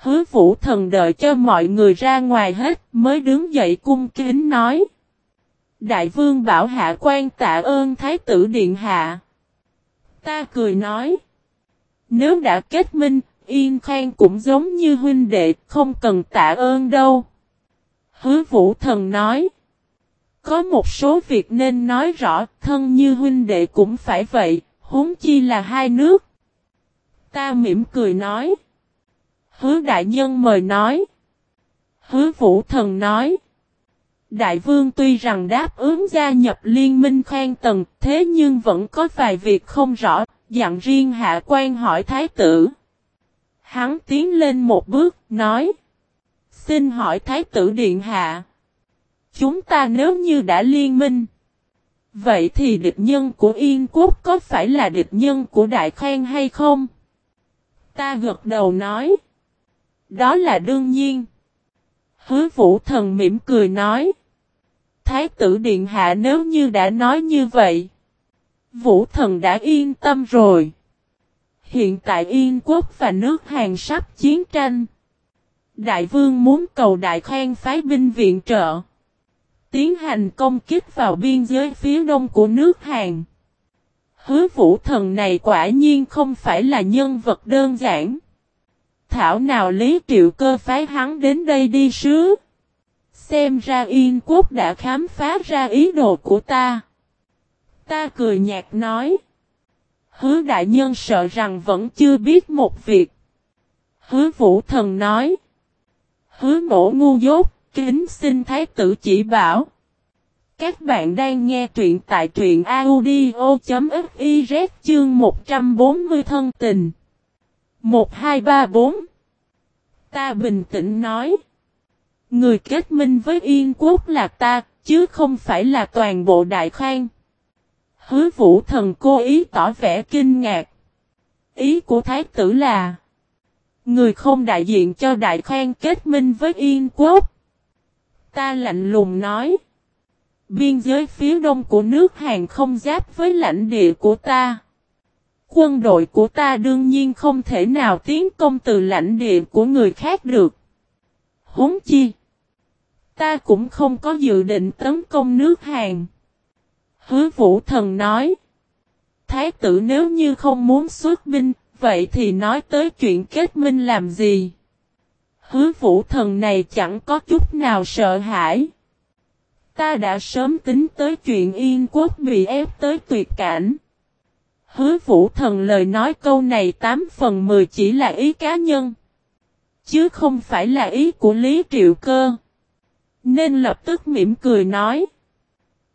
Hứa vũ thần đợi cho mọi người ra ngoài hết mới đứng dậy cung kính nói. Đại vương bảo hạ quan tạ ơn thái tử điện hạ. Ta cười nói. Nếu đã kết minh, Yên Khang cũng giống như huynh đệ, không cần tạ ơn đâu. Hứa vũ thần nói. Có một số việc nên nói rõ, thân như huynh đệ cũng phải vậy, huống chi là hai nước. Ta mỉm cười nói. Hứa đại nhân mời nói. Hứa vũ thần nói. Đại vương tuy rằng đáp ứng gia nhập liên minh khoan tầng, thế nhưng vẫn có vài việc không rõ, dặn riêng hạ quan hỏi thái tử. Hắn tiến lên một bước, nói. Xin hỏi thái tử điện hạ. Chúng ta nếu như đã liên minh. Vậy thì địch nhân của Yên Quốc có phải là địch nhân của Đại Khang hay không? Ta gật đầu nói. Đó là đương nhiên. Hứa vũ thần mỉm cười nói. Thái tử Điện Hạ nếu như đã nói như vậy. Vũ thần đã yên tâm rồi. Hiện tại Yên quốc và nước Hàn sắp chiến tranh. Đại vương muốn cầu Đại khoan phái binh viện trợ. Tiến hành công kích vào biên giới phía đông của nước Hàn. Hứa vũ thần này quả nhiên không phải là nhân vật đơn giản. Thảo nào Lý Triệu Cơ phái hắn đến đây đi sứ. Xem ra Yên Quốc đã khám phá ra ý đồ của ta. Ta cười nhạt nói. Hứa đại nhân sợ rằng vẫn chưa biết một việc. Hứa vũ thần nói. Hứa mổ ngu dốt, kính xin thái tử chỉ bảo. Các bạn đang nghe truyện tại truyện audio.fiz chương 140 thân tình. 1234 Ta bình tĩnh nói. Người kết minh với Yên Quốc là ta, chứ không phải là toàn bộ Đại Khang. Hứa vũ thần cố ý tỏ vẻ kinh ngạc. Ý của Thái tử là Người không đại diện cho Đại Khang kết minh với Yên Quốc. Ta lạnh lùng nói. Biên giới phía đông của nước Hàn không giáp với lãnh địa của ta. Quân đội của ta đương nhiên không thể nào tiến công từ lãnh địa của người khác được. Huống chi. Ta cũng không có dự định tấn công nước Hàn. Hứa vũ thần nói. Thái tử nếu như không muốn xuất binh, vậy thì nói tới chuyện kết minh làm gì? Hứa vũ thần này chẳng có chút nào sợ hãi. Ta đã sớm tính tới chuyện yên quốc bị ép tới tuyệt cảnh. Hứa vũ thần lời nói câu này 8 phần 10 chỉ là ý cá nhân. Chứ không phải là ý của Lý Triệu Cơ. Nên lập tức mỉm cười nói.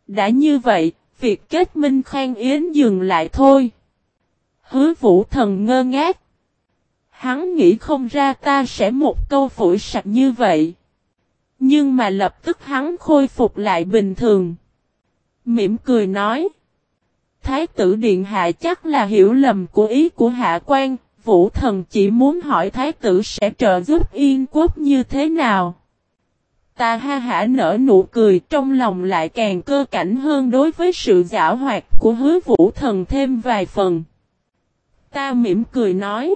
Đã như vậy, việc kết minh Khang Yến dừng lại thôi. Hứa vũ thần ngơ ngác. Hắn nghĩ không ra ta sẽ một câu phủi sạch như vậy. Nhưng mà lập tức hắn khôi phục lại bình thường. Mỉm cười nói. Thái tử Điện Hạ chắc là hiểu lầm của ý của Hạ quan, Vũ thần chỉ muốn hỏi Thái tử sẽ trợ giúp Yên quốc như thế nào. Ta ha hả nở nụ cười trong lòng lại càng cơ cảnh hơn đối với sự giả hoạt của hứa vũ thần thêm vài phần. Ta mỉm cười nói.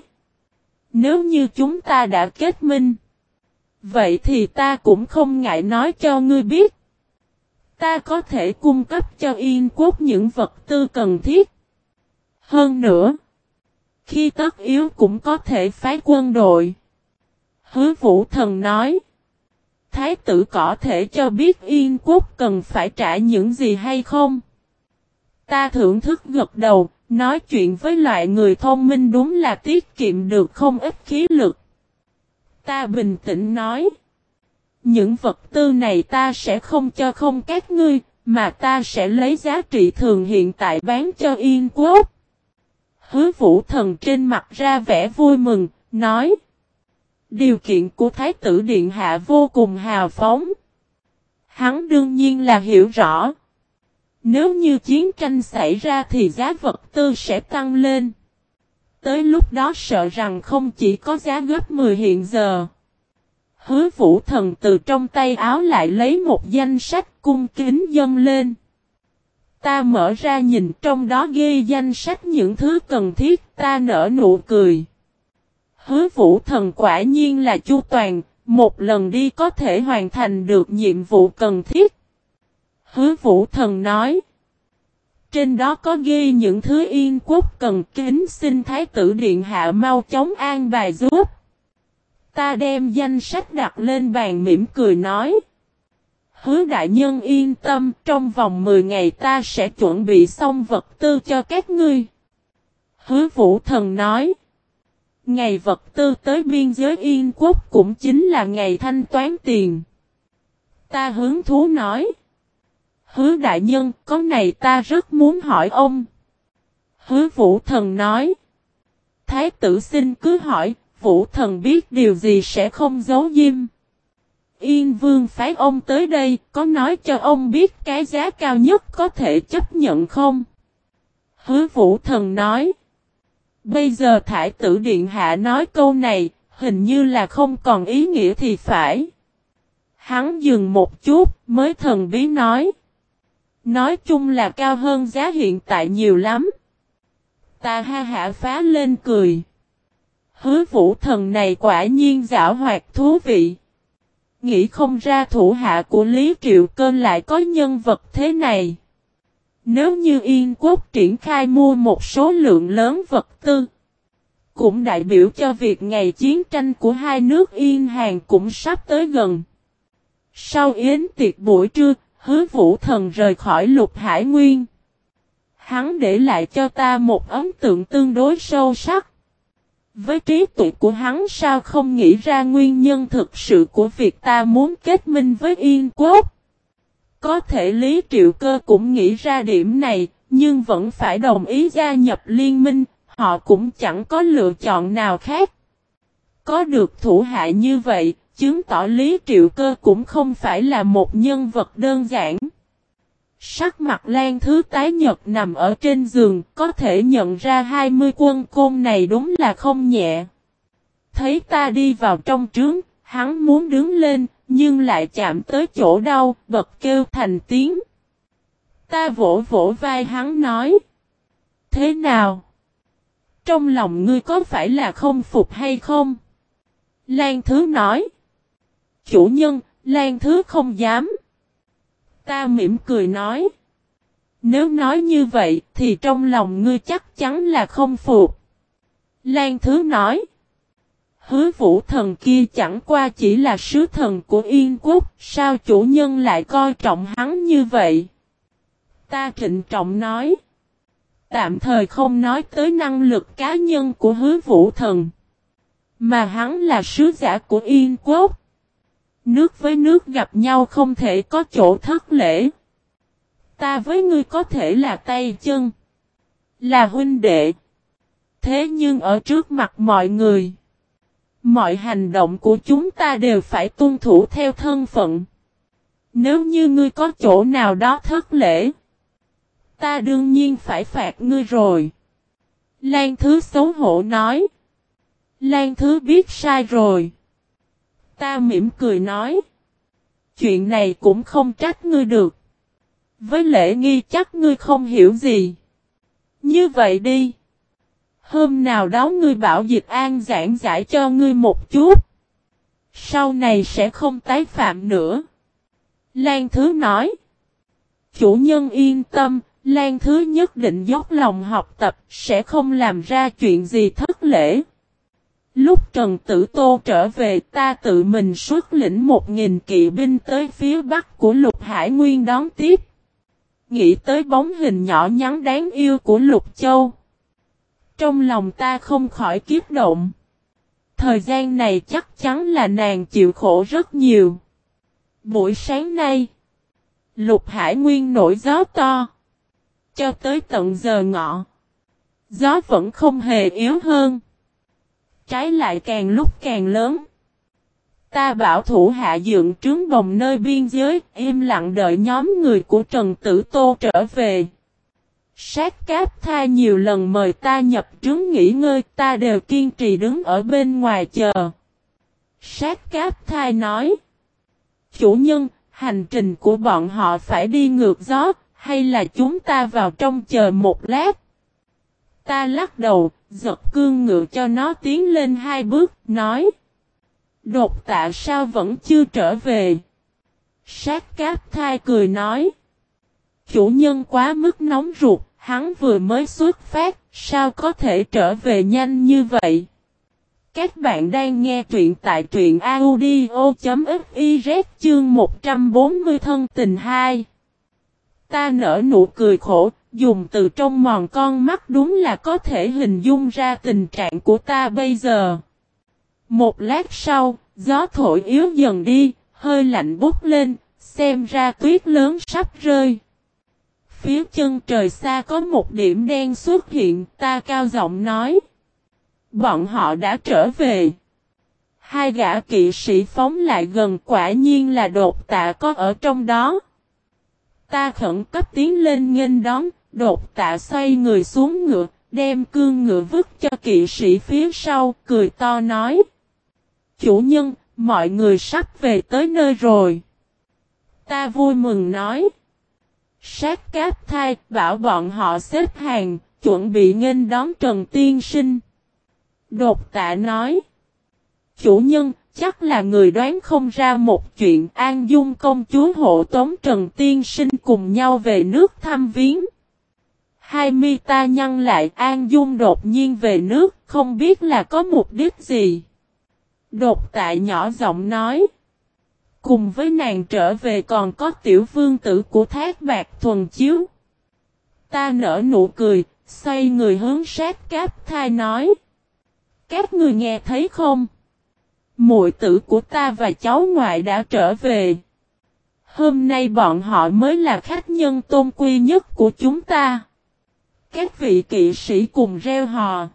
Nếu như chúng ta đã kết minh. Vậy thì ta cũng không ngại nói cho ngươi biết. Ta có thể cung cấp cho Yên quốc những vật tư cần thiết. Hơn nữa. Khi tất yếu cũng có thể phái quân đội. Hứa vũ thần nói. Thái tử có thể cho biết Yên quốc cần phải trả những gì hay không? Ta thưởng thức gật đầu, nói chuyện với loại người thông minh đúng là tiết kiệm được không ít khí lực. Ta bình tĩnh nói. Những vật tư này ta sẽ không cho không các ngươi, mà ta sẽ lấy giá trị thường hiện tại bán cho Yên Quốc. Hứa vũ thần trên mặt ra vẻ vui mừng, nói. Điều kiện của Thái tử Điện Hạ vô cùng hào phóng. Hắn đương nhiên là hiểu rõ. Nếu như chiến tranh xảy ra thì giá vật tư sẽ tăng lên. Tới lúc đó sợ rằng không chỉ có giá gấp 10 hiện giờ. Hứa vũ thần từ trong tay áo lại lấy một danh sách cung kính dâng lên. Ta mở ra nhìn trong đó ghi danh sách những thứ cần thiết ta nở nụ cười. Hứa vũ thần quả nhiên là chu toàn, một lần đi có thể hoàn thành được nhiệm vụ cần thiết. Hứa vũ thần nói. Trên đó có ghi những thứ yên quốc cần kính xin Thái tử Điện Hạ mau chóng an bài giúp. Ta đem danh sách đặt lên bàn mỉm cười nói. Hứa đại nhân yên tâm, trong vòng 10 ngày ta sẽ chuẩn bị xong vật tư cho các ngươi. Hứa vũ thần nói. Ngày vật tư tới biên giới Yên quốc cũng chính là ngày thanh toán tiền. Ta hướng thú nói. Hứa đại nhân, có này ta rất muốn hỏi ông. Hứa vũ thần nói. Thái tử xin cứ hỏi, vũ thần biết điều gì sẽ không giấu diêm. Yên vương phái ông tới đây, có nói cho ông biết cái giá cao nhất có thể chấp nhận không? Hứa vũ thần nói. Bây giờ thải tử điện hạ nói câu này, hình như là không còn ý nghĩa thì phải. Hắn dừng một chút, mới thần bí nói. Nói chung là cao hơn giá hiện tại nhiều lắm. Ta ha hạ phá lên cười. Hứa vũ thần này quả nhiên giả hoạt thú vị. Nghĩ không ra thủ hạ của Lý Triệu Cơn lại có nhân vật thế này. Nếu như Yên Quốc triển khai mua một số lượng lớn vật tư, cũng đại biểu cho việc ngày chiến tranh của hai nước Yên Hàn cũng sắp tới gần. Sau yến tiệc buổi trưa, hứa vũ thần rời khỏi lục hải nguyên. Hắn để lại cho ta một ấn tượng tương đối sâu sắc. Với trí tuệ của hắn sao không nghĩ ra nguyên nhân thực sự của việc ta muốn kết minh với Yên Quốc. Có thể Lý Triệu Cơ cũng nghĩ ra điểm này, nhưng vẫn phải đồng ý gia nhập liên minh, họ cũng chẳng có lựa chọn nào khác. Có được thủ hạ như vậy, chứng tỏ Lý Triệu Cơ cũng không phải là một nhân vật đơn giản. Sắc mặt Lan Thứ tái nhật nằm ở trên giường, có thể nhận ra 20 quân côn này đúng là không nhẹ. Thấy ta đi vào trong trướng, hắn muốn đứng lên, nhưng lại chạm tới chỗ đau, bật kêu thành tiếng. Ta vỗ vỗ vai hắn nói. Thế nào? Trong lòng ngươi có phải là không phục hay không? Lan Thứ nói. Chủ nhân, Lan Thứ không dám. Ta mỉm cười nói. Nếu nói như vậy thì trong lòng ngươi chắc chắn là không phục. Lan Thứ nói. Hứa vũ thần kia chẳng qua chỉ là sứ thần của Yên Quốc, sao chủ nhân lại coi trọng hắn như vậy? Ta trịnh trọng nói. Tạm thời không nói tới năng lực cá nhân của hứa vũ thần. Mà hắn là sứ giả của Yên Quốc. Nước với nước gặp nhau không thể có chỗ thất lễ. Ta với ngươi có thể là tay chân. Là huynh đệ. Thế nhưng ở trước mặt mọi người. Mọi hành động của chúng ta đều phải tuân thủ theo thân phận. Nếu như ngươi có chỗ nào đó thất lễ. Ta đương nhiên phải phạt ngươi rồi. Lan Thứ xấu hổ nói. Lan Thứ biết sai rồi. Ta mỉm cười nói. Chuyện này cũng không trách ngươi được. Với lễ nghi chắc ngươi không hiểu gì. Như vậy đi. Hôm nào đó ngươi bảo dịch an giảng giải cho ngươi một chút. Sau này sẽ không tái phạm nữa. Lan Thứ nói. Chủ nhân yên tâm, Lan Thứ nhất định dốc lòng học tập, sẽ không làm ra chuyện gì thất lễ. Lúc Trần Tử Tô trở về ta tự mình xuất lĩnh một nghìn kỵ binh tới phía bắc của Lục Hải Nguyên đón tiếp. Nghĩ tới bóng hình nhỏ nhắn đáng yêu của Lục Châu. Trong lòng ta không khỏi kiếp động. Thời gian này chắc chắn là nàng chịu khổ rất nhiều. Buổi sáng nay, Lục Hải Nguyên nổi gió to. Cho tới tận giờ ngọ. Gió vẫn không hề yếu hơn. Trái lại càng lúc càng lớn. Ta bảo thủ hạ dựng trướng bồng nơi biên giới, im lặng đợi nhóm người của Trần Tử Tô trở về. Sát cáp tha nhiều lần mời ta nhập trướng nghỉ ngơi, ta đều kiên trì đứng ở bên ngoài chờ. Sát cáp thai nói. Chủ nhân, hành trình của bọn họ phải đi ngược gió, hay là chúng ta vào trong chờ một lát? Ta lắc đầu, giật cương ngựa cho nó tiến lên hai bước, nói. Đột tạ sao vẫn chưa trở về. Sát cáp thai cười nói. Chủ nhân quá mức nóng ruột, hắn vừa mới xuất phát, sao có thể trở về nhanh như vậy? Các bạn đang nghe truyện tại truyện audio.fiz chương 140 thân tình 2. Ta nở nụ cười khổ, dùng từ trong mòn con mắt đúng là có thể hình dung ra tình trạng của ta bây giờ. Một lát sau, gió thổi yếu dần đi, hơi lạnh bút lên, xem ra tuyết lớn sắp rơi. Phía chân trời xa có một điểm đen xuất hiện, ta cao giọng nói. Bọn họ đã trở về. Hai gã kỵ sĩ phóng lại gần quả nhiên là đột tạ có ở trong đó. Ta khẩn cấp tiến lên nghênh đón, đột tạ xoay người xuống ngựa, đem cương ngựa vứt cho kỵ sĩ phía sau, cười to nói. Chủ nhân, mọi người sắp về tới nơi rồi. Ta vui mừng nói. Sát cáp thai, bảo bọn họ xếp hàng, chuẩn bị nghênh đón Trần Tiên Sinh. Đột tạ nói. Chủ nhân, chắc là người đoán không ra một chuyện An Dung công chúa hộ tống Trần Tiên Sinh cùng nhau về nước thăm viếng. Hai mi ta nhăn lại An Dung đột nhiên về nước, không biết là có mục đích gì. Đột tại nhỏ giọng nói. Cùng với nàng trở về còn có tiểu vương tử của thác bạc thuần chiếu. Ta nở nụ cười, xoay người hướng sát cáp thai nói. Các người nghe thấy không? Muội tử của ta và cháu ngoại đã trở về. Hôm nay bọn họ mới là khách nhân tôn quy nhất của chúng ta. Các vị kỵ sĩ cùng reo hò.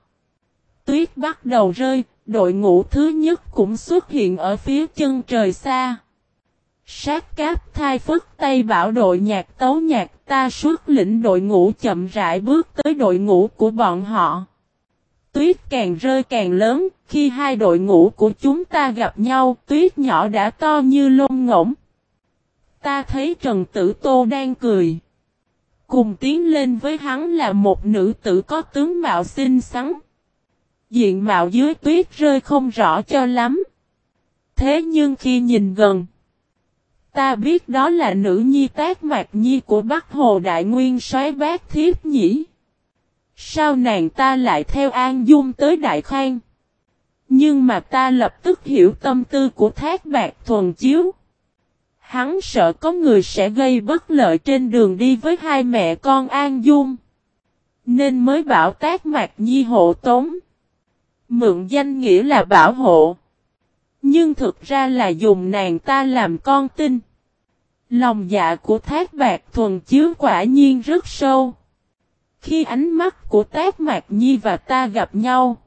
Tuyết bắt đầu rơi, đội ngũ thứ nhất cũng xuất hiện ở phía chân trời xa. Sát cáp thai phức tay bảo đội nhạc tấu nhạc ta xuất lĩnh đội ngũ chậm rãi bước tới đội ngũ của bọn họ. Tuyết càng rơi càng lớn, khi hai đội ngũ của chúng ta gặp nhau, tuyết nhỏ đã to như lông ngỗng. Ta thấy Trần Tử Tô đang cười. Cùng tiến lên với hắn là một nữ tử có tướng mạo xinh xắn. Diện mạo dưới tuyết rơi không rõ cho lắm. Thế nhưng khi nhìn gần, ta biết đó là nữ nhi tác mạc nhi của Bắc Hồ Đại Nguyên soái bác thiếp nhỉ. Sao nàng ta lại theo An Dung tới Đại Khang? Nhưng mà ta lập tức hiểu tâm tư của thác bạc thuần chiếu. Hắn sợ có người sẽ gây bất lợi trên đường đi với hai mẹ con An Dung. Nên mới bảo tác mạc nhi hộ tống. Mượn danh nghĩa là bảo hộ. Nhưng thực ra là dùng nàng ta làm con tin. Lòng dạ của thác bạc thuần chiếu quả nhiên rất sâu. Khi ánh mắt của tác mạc nhi và ta gặp nhau.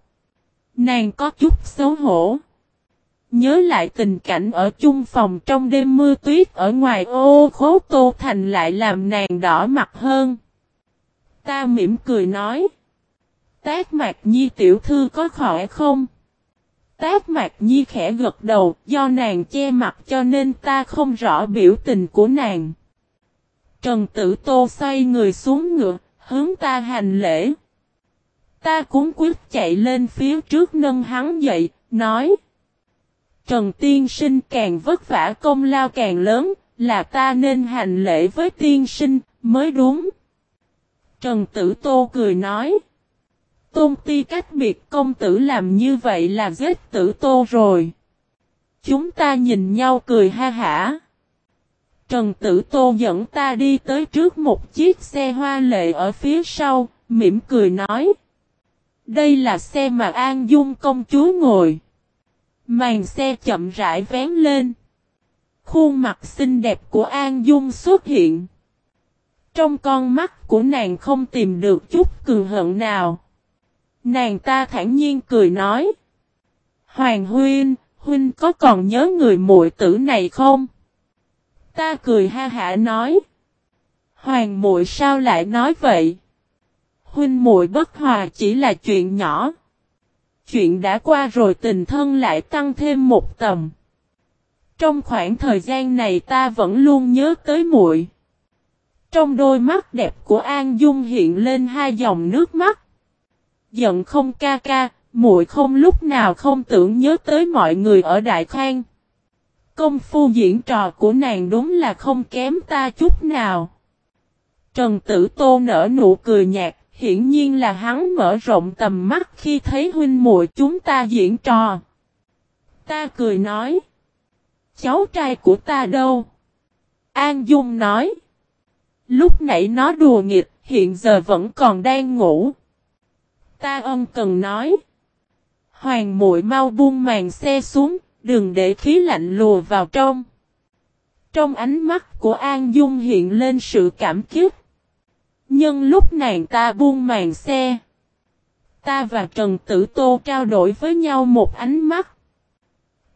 Nàng có chút xấu hổ. Nhớ lại tình cảnh ở chung phòng trong đêm mưa tuyết ở ngoài ô khố tô thành lại làm nàng đỏ mặt hơn. Ta mỉm cười nói. Tác mạc nhi tiểu thư có khỏe không? Tác mạc nhi khẽ gật đầu, do nàng che mặt cho nên ta không rõ biểu tình của nàng. Trần Tử Tô xoay người xuống ngựa, hướng ta hành lễ. Ta cũng quyết chạy lên phía trước nâng hắn dậy, nói. Trần Tiên Sinh càng vất vả công lao càng lớn, là ta nên hành lễ với Tiên Sinh, mới đúng. Trần Tử Tô cười nói. Tôn ti cách biệt công tử làm như vậy là giết tử tô rồi. Chúng ta nhìn nhau cười ha hả. Trần Tử Tô dẫn ta đi tới trước một chiếc xe hoa lệ ở phía sau, mỉm cười nói. Đây là xe mà An Dung công chúa ngồi. Màn xe chậm rãi vén lên. Khuôn mặt xinh đẹp của An Dung xuất hiện. Trong con mắt của nàng không tìm được chút cường hận nào. Nàng ta thản nhiên cười nói. Hoàng huynh, huynh có còn nhớ người muội tử này không? Ta cười ha hả nói. Hoàng muội sao lại nói vậy? Huynh muội bất hòa chỉ là chuyện nhỏ. Chuyện đã qua rồi tình thân lại tăng thêm một tầm. Trong khoảng thời gian này ta vẫn luôn nhớ tới muội. Trong đôi mắt đẹp của An Dung hiện lên hai dòng nước mắt. giận không ca ca, muội không lúc nào không tưởng nhớ tới mọi người ở Đại Khang. Công phu diễn trò của nàng đúng là không kém ta chút nào. Trần Tử Tô nở nụ cười nhạt, hiển nhiên là hắn mở rộng tầm mắt khi thấy huynh muội chúng ta diễn trò. Ta cười nói. Cháu trai của ta đâu? An Dung nói. Lúc nãy nó đùa nghịch, hiện giờ vẫn còn đang ngủ. Ta ân cần nói. Hoàng muội mau buông màn xe xuống, đừng để khí lạnh lùa vào trong. Trong ánh mắt của An Dung hiện lên sự cảm kích. Nhưng lúc nàng ta buông màn xe. Ta và Trần Tử Tô trao đổi với nhau một ánh mắt.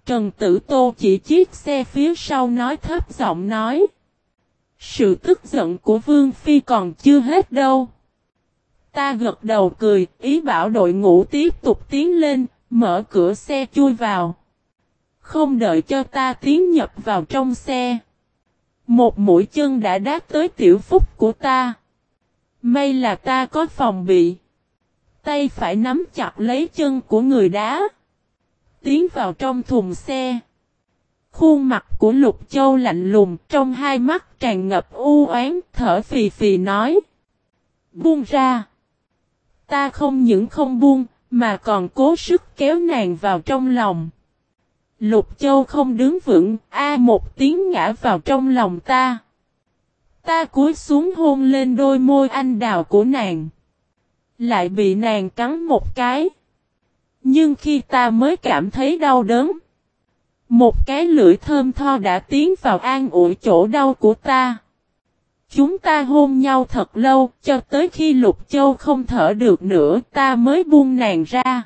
Trần Tử Tô chỉ chiếc xe phía sau nói thấp giọng nói. Sự tức giận của Vương Phi còn chưa hết đâu. Ta gật đầu cười, ý bảo đội ngũ tiếp tục tiến lên, mở cửa xe chui vào. Không đợi cho ta tiến nhập vào trong xe. Một mũi chân đã đáp tới tiểu phúc của ta. May là ta có phòng bị. Tay phải nắm chặt lấy chân của người đá. Tiến vào trong thùng xe. Khuôn mặt của Lục Châu lạnh lùng, trong hai mắt tràn ngập u oán, thở phì phì nói. Buông ra. Ta không những không buông, mà còn cố sức kéo nàng vào trong lòng. Lục Châu không đứng vững, a một tiếng ngã vào trong lòng ta. Ta cúi xuống hôn lên đôi môi anh đào của nàng. Lại bị nàng cắn một cái. Nhưng khi ta mới cảm thấy đau đớn. Một cái lưỡi thơm tho đã tiến vào an ủi chỗ đau của ta. Chúng ta hôn nhau thật lâu, cho tới khi Lục Châu không thở được nữa ta mới buông nàng ra.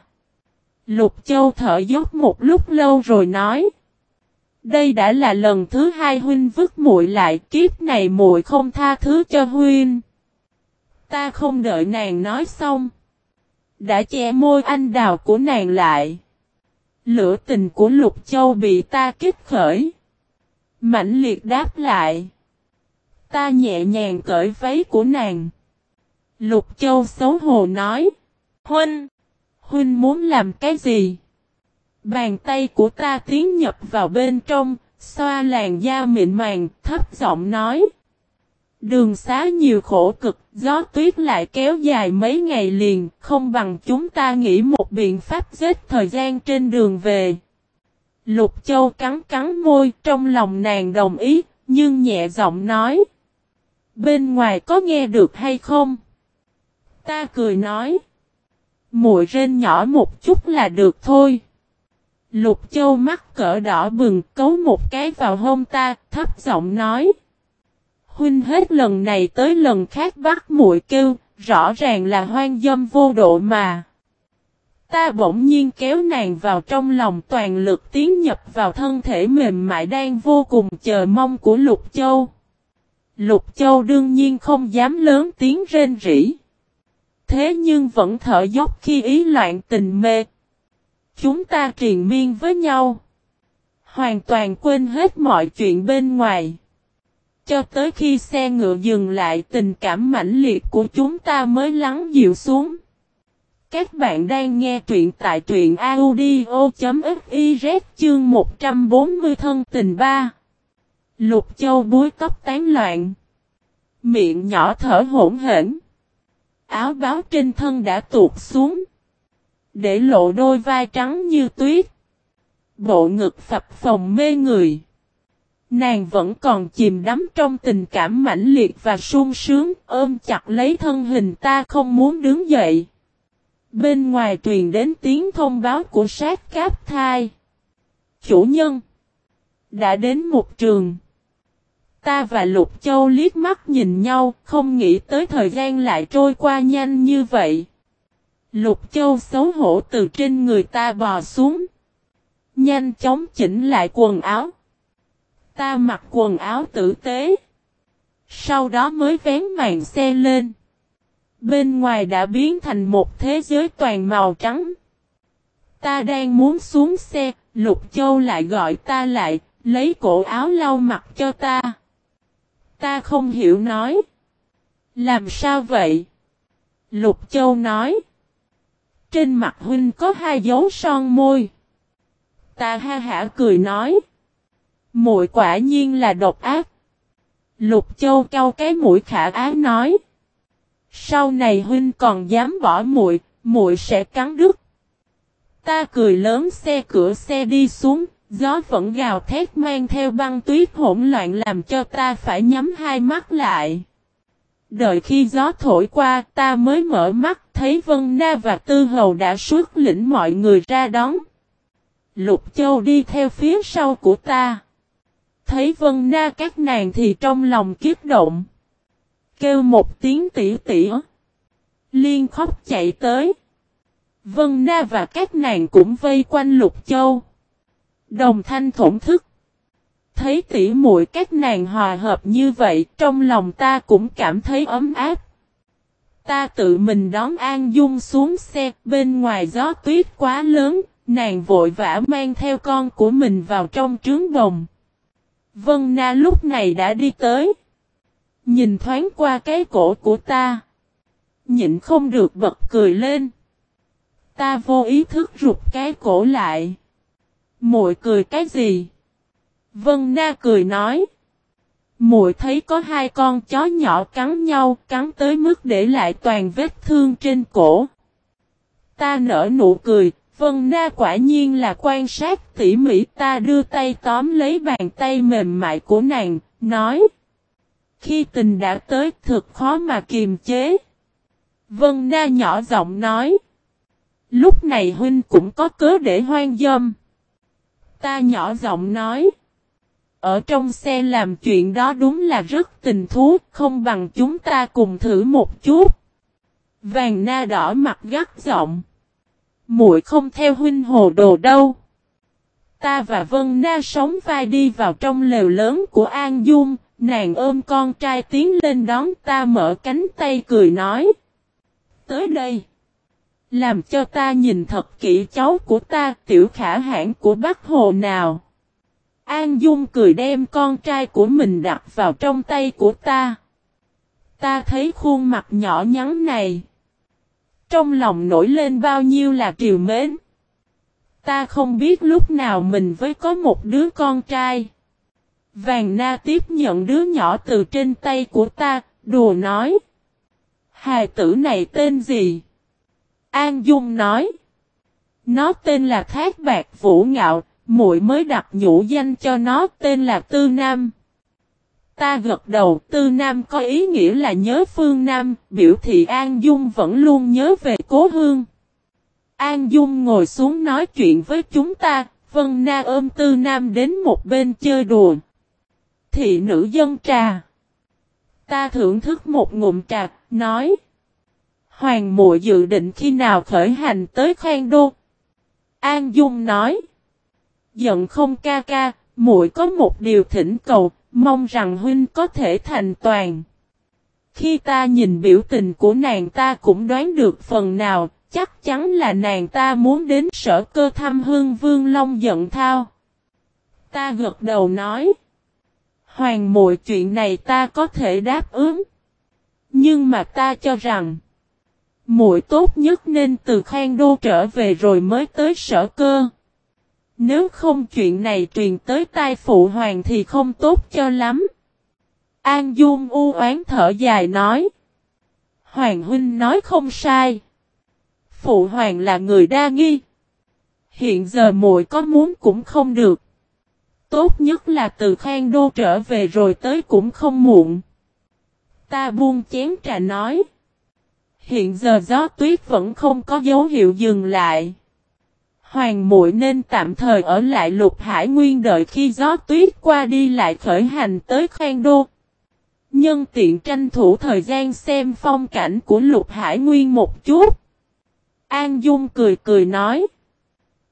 Lục Châu thở dốc một lúc lâu rồi nói. Đây đã là lần thứ hai huynh vứt muội lại, kiếp này muội không tha thứ cho huynh. Ta không đợi nàng nói xong. Đã che môi anh đào của nàng lại. Lửa tình của Lục Châu bị ta kích khởi. mãnh liệt đáp lại. Ta nhẹ nhàng cởi váy của nàng. Lục Châu xấu hổ nói. Huynh! Huynh muốn làm cái gì? Bàn tay của ta tiến nhập vào bên trong, xoa làn da mịn màng, thấp giọng nói. Đường xá nhiều khổ cực, gió tuyết lại kéo dài mấy ngày liền, không bằng chúng ta nghĩ một biện pháp giết thời gian trên đường về. Lục Châu cắn cắn môi, trong lòng nàng đồng ý, nhưng nhẹ giọng nói. Bên ngoài có nghe được hay không? Ta cười nói. Muội rên nhỏ một chút là được thôi. Lục Châu mắt cỡ đỏ bừng cấu một cái vào hông ta, thấp giọng nói. Huynh hết lần này tới lần khác bắt muội kêu, rõ ràng là hoang dâm vô độ mà. Ta bỗng nhiên kéo nàng vào trong lòng toàn lực tiến nhập vào thân thể mềm mại đang vô cùng chờ mong của Lục Châu. Lục Châu đương nhiên không dám lớn tiếng rên rỉ. Thế nhưng vẫn thở dốc khi ý loạn tình mê. Chúng ta triền miên với nhau. Hoàn toàn quên hết mọi chuyện bên ngoài. Cho tới khi xe ngựa dừng lại, tình cảm mãnh liệt của chúng ta mới lắng dịu xuống. Các bạn đang nghe truyện tại truyện audio.fiz chương 140 thân tình 3. Lục châu búi tóc tán loạn. Miệng nhỏ thở hỗn hển. Áo báo trên thân đã tuột xuống. Để lộ đôi vai trắng như tuyết. Bộ ngực phập phồng mê người. Nàng vẫn còn chìm đắm trong tình cảm mãnh liệt và sung sướng, ôm chặt lấy thân hình ta không muốn đứng dậy. Bên ngoài truyền đến tiếng thông báo của sát cáp thai. Chủ nhân đã đến một trường. Ta và Lục Châu liếc mắt nhìn nhau, không nghĩ tới thời gian lại trôi qua nhanh như vậy. Lục Châu xấu hổ từ trên người ta bò xuống. Nhanh chóng chỉnh lại quần áo. Ta mặc quần áo tử tế. Sau đó mới vén màn xe lên. Bên ngoài đã biến thành một thế giới toàn màu trắng. Ta đang muốn xuống xe, Lục Châu lại gọi ta lại, lấy cổ áo lau mặt cho ta. Ta không hiểu nói. Làm sao vậy? Lục Châu nói trên mặt huynh có hai dấu son môi. Ta ha hả cười nói. Muội quả nhiên là độc ác. Lục Châu cau cái mũi khả ác nói. Sau này huynh còn dám bỏ muội, muội sẽ cắn đứt. Ta cười lớn xe cửa xe đi xuống, gió vẫn gào thét mang theo băng tuyết hỗn loạn làm cho ta phải nhắm hai mắt lại. Đợi khi gió thổi qua ta mới mở mắt thấy Vân Na và Tư Hầu đã xuất lĩnh mọi người ra đón. Lục Châu đi theo phía sau của ta. Thấy Vân Na các nàng thì trong lòng kiếp động. Kêu một tiếng tỉ tỉ. Liên khóc chạy tới. Vân Na và các nàng cũng vây quanh Lục Châu. Đồng thanh thổn thức. Thấy tỉ muội các nàng hòa hợp như vậy, trong lòng ta cũng cảm thấy ấm áp. Ta tự mình đón An Dung xuống xe, bên ngoài gió tuyết quá lớn, nàng vội vã mang theo con của mình vào trong trướng đồng. Vân Na lúc này đã đi tới. Nhìn thoáng qua cái cổ của ta. Nhịn không được bật cười lên. Ta vô ý thức rụt cái cổ lại. mội cười cái gì? Vân Na cười nói. Muội thấy có hai con chó nhỏ cắn nhau, cắn tới mức để lại toàn vết thương trên cổ. Ta nở nụ cười, Vân Na quả nhiên là quan sát tỉ mỉ ta đưa tay tóm lấy bàn tay mềm mại của nàng, nói. Khi tình đã tới thực khó mà kiềm chế. Vân Na nhỏ giọng nói. Lúc này huynh cũng có cớ để hoang dâm. Ta nhỏ giọng nói. Ở trong xe làm chuyện đó đúng là rất tình thú, không bằng chúng ta cùng thử một chút. Vàng na đỏ mặt gắt giọng. muội không theo huynh hồ đồ đâu. Ta và Vân Na sống vai đi vào trong lều lớn của An Dung, nàng ôm con trai tiến lên đón ta mở cánh tay cười nói. Tới đây. Làm cho ta nhìn thật kỹ cháu của ta tiểu khả hãn của bác Hồ nào. An Dung cười đem con trai của mình đặt vào trong tay của ta. Ta thấy khuôn mặt nhỏ nhắn này. Trong lòng nổi lên bao nhiêu là triều mến. Ta không biết lúc nào mình với có một đứa con trai. Vàng na tiếp nhận đứa nhỏ từ trên tay của ta, đùa nói. Hài tử này tên gì? An Dung nói. Nó tên là Thác Bạc Vũ Ngạo, muội mới đặt nhũ danh cho nó tên là Tư Nam. Ta gật đầu Tư Nam có ý nghĩa là nhớ phương Nam, biểu thị An Dung vẫn luôn nhớ về cố hương. An Dung ngồi xuống nói chuyện với chúng ta, Vân Na ôm Tư Nam đến một bên chơi đùa. Thị nữ dân trà. Ta thưởng thức một ngụm trà, nói. Hoàng mộ dự định khi nào khởi hành tới khoan đô. An Dung nói. Giận không ca ca, muội có một điều thỉnh cầu, mong rằng huynh có thể thành toàn. Khi ta nhìn biểu tình của nàng ta cũng đoán được phần nào, chắc chắn là nàng ta muốn đến sở cơ thăm hương vương long giận thao. Ta gật đầu nói. Hoàng muội chuyện này ta có thể đáp ứng. Nhưng mà ta cho rằng. muội tốt nhất nên từ khoan đô trở về rồi mới tới sở cơ. Nếu không chuyện này truyền tới tai phụ hoàng thì không tốt cho lắm. An Dung u oán thở dài nói. Hoàng huynh nói không sai. Phụ hoàng là người đa nghi. Hiện giờ muội có muốn cũng không được. Tốt nhất là từ khang đô trở về rồi tới cũng không muộn. Ta buông chén trà nói. Hiện giờ gió tuyết vẫn không có dấu hiệu dừng lại. Hoàng muội nên tạm thời ở lại lục hải nguyên đợi khi gió tuyết qua đi lại khởi hành tới khoan đô. Nhân tiện tranh thủ thời gian xem phong cảnh của lục hải nguyên một chút. An Dung cười cười nói.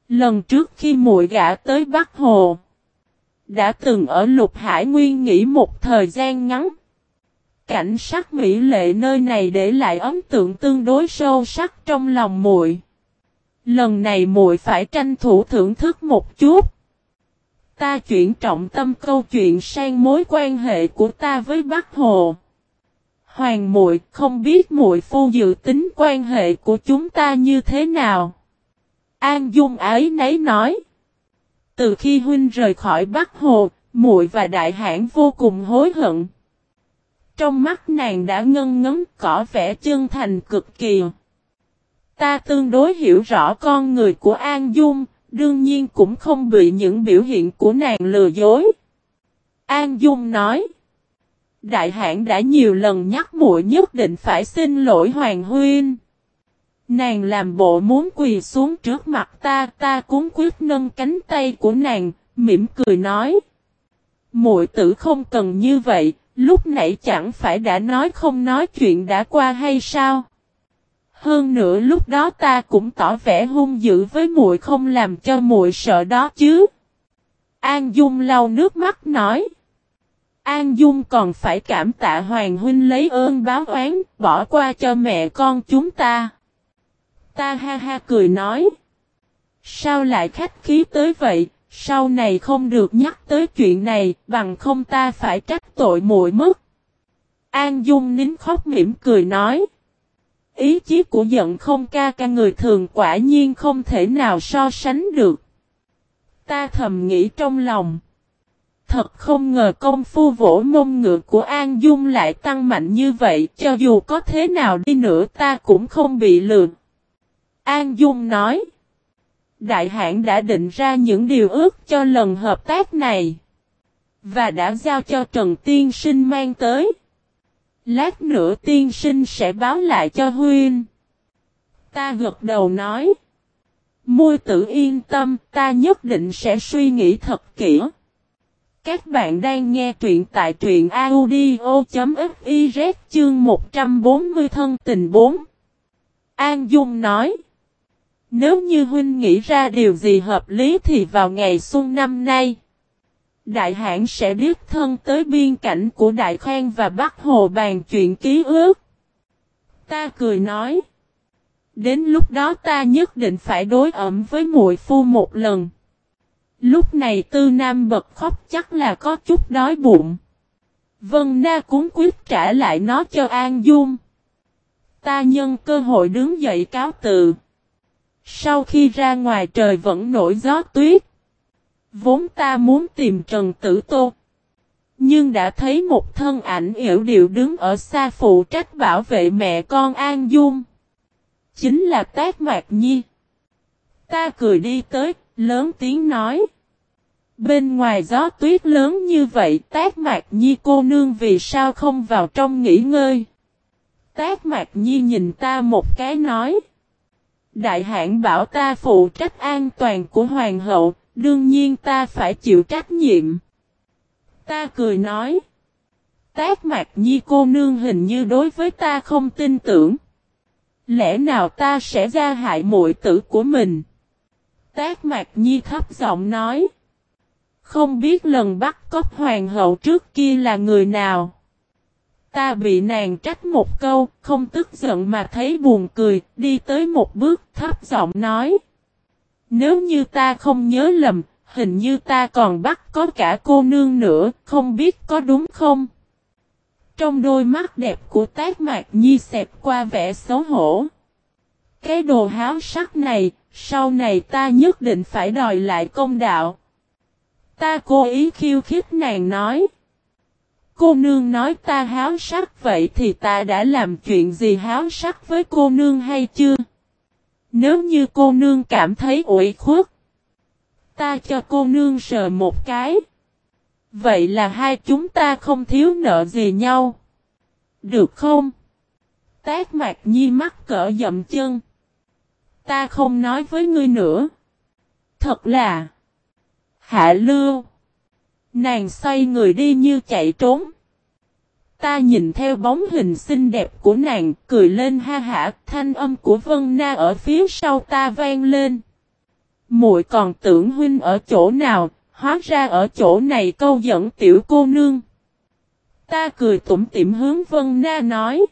Lần trước khi muội gã tới Bắc Hồ. Đã từng ở lục hải nguyên nghỉ một thời gian ngắn. Cảnh sắc mỹ lệ nơi này để lại ấn tượng tương đối sâu sắc trong lòng muội. Lần này muội phải tranh thủ thưởng thức một chút. Ta chuyển trọng tâm câu chuyện sang mối quan hệ của ta với Bắc Hồ. Hoàng muội không biết muội phu dự tính quan hệ của chúng ta như thế nào. An Dung ấy nấy nói. Từ khi huynh rời khỏi Bắc Hồ, muội và đại hãn vô cùng hối hận. Trong mắt nàng đã ngân ngấn cỏ vẻ chân thành cực kỳ. Ta tương đối hiểu rõ con người của An Dung, đương nhiên cũng không bị những biểu hiện của nàng lừa dối. An Dung nói. Đại hãn đã nhiều lần nhắc muội nhất định phải xin lỗi Hoàng Huynh. Nàng làm bộ muốn quỳ xuống trước mặt ta, ta cuốn quyết nâng cánh tay của nàng, mỉm cười nói. Muội tử không cần như vậy, lúc nãy chẳng phải đã nói không nói chuyện đã qua hay sao? Hơn nữa lúc đó ta cũng tỏ vẻ hung dữ với muội không làm cho muội sợ đó chứ. An Dung lau nước mắt nói. An Dung còn phải cảm tạ Hoàng Huynh lấy ơn báo oán, bỏ qua cho mẹ con chúng ta. Ta ha ha cười nói. Sao lại khách khí tới vậy, sau này không được nhắc tới chuyện này, bằng không ta phải trách tội muội mất. An Dung nín khóc mỉm cười nói. Ý chí của giận không ca ca người thường quả nhiên không thể nào so sánh được. Ta thầm nghĩ trong lòng. Thật không ngờ công phu vỗ mông ngựa của An Dung lại tăng mạnh như vậy, cho dù có thế nào đi nữa ta cũng không bị lường. An Dung nói. Đại hãn đã định ra những điều ước cho lần hợp tác này. Và đã giao cho Trần Tiên Sinh mang tới. Lát nữa tiên sinh sẽ báo lại cho Huynh. Ta gật đầu nói. Môi tử yên tâm, ta nhất định sẽ suy nghĩ thật kỹ. Các bạn đang nghe truyện tại truyện audio.fiz chương 140 thân tình 4. An Dung nói. Nếu như huynh nghĩ ra điều gì hợp lý thì vào ngày xuân năm nay. Đại hãn sẽ đích thân tới biên cảnh của Đại Khang và Bắc Hồ bàn chuyện ký ước. Ta cười nói. Đến lúc đó ta nhất định phải đối ẩm với muội phu một lần. Lúc này tư nam bật khóc chắc là có chút đói bụng. Vân Na cũng quyết trả lại nó cho An Dung. Ta nhân cơ hội đứng dậy cáo từ. Sau khi ra ngoài trời vẫn nổi gió tuyết. Vốn ta muốn tìm Trần Tử Tô. Nhưng đã thấy một thân ảnh yểu điệu đứng ở xa phụ trách bảo vệ mẹ con An Dung. Chính là Tác Mạc Nhi. Ta cười đi tới, lớn tiếng nói. Bên ngoài gió tuyết lớn như vậy Tác Mạc Nhi cô nương vì sao không vào trong nghỉ ngơi. Tác Mạc Nhi nhìn ta một cái nói. Đại hãn bảo ta phụ trách an toàn của hoàng hậu, đương nhiên ta phải chịu trách nhiệm. Ta cười nói. Tác mạc nhi cô nương hình như đối với ta không tin tưởng. Lẽ nào ta sẽ ra hại muội tử của mình? Tác mạc nhi thấp giọng nói. Không biết lần bắt cóc hoàng hậu trước kia là người nào? Ta bị nàng trách một câu, không tức giận mà thấy buồn cười, đi tới một bước thấp giọng nói. Nếu như ta không nhớ lầm, hình như ta còn bắt có cả cô nương nữa, không biết có đúng không? Trong đôi mắt đẹp của tác mạc nhi xẹp qua vẻ xấu hổ. Cái đồ háo sắc này, sau này ta nhất định phải đòi lại công đạo. Ta cố ý khiêu khích nàng nói. Cô nương nói ta háo sắc vậy thì ta đã làm chuyện gì háo sắc với cô nương hay chưa? Nếu như cô nương cảm thấy ủy khuất, ta cho cô nương sờ một cái. Vậy là hai chúng ta không thiếu nợ gì nhau. Được không? Tác mạc nhi mắt cỡ dậm chân. Ta không nói với ngươi nữa. Thật là. Hạ lưu. Nàng xoay người đi như chạy trốn. Ta nhìn theo bóng hình xinh đẹp của nàng, cười lên ha hả, thanh âm của Vân Na ở phía sau ta vang lên. Muội còn tưởng huynh ở chỗ nào, hóa ra ở chỗ này câu dẫn tiểu cô nương. Ta cười tủm tỉm hướng Vân Na nói.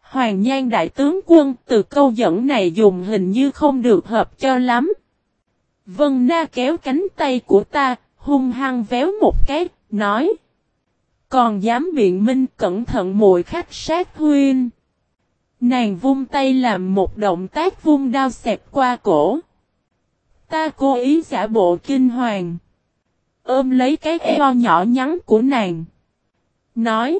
Hoàng Nhan đại tướng quân từ câu dẫn này dùng hình như không được hợp cho lắm. Vân Na kéo cánh tay của ta, hung hăng véo một cái, nói. Còn dám biện minh cẩn thận muội khách sát huyên. Nàng vung tay làm một động tác vung đao xẹp qua cổ. Ta cố ý giả bộ kinh hoàng. Ôm lấy cái eo nhỏ nhắn của nàng. Nói.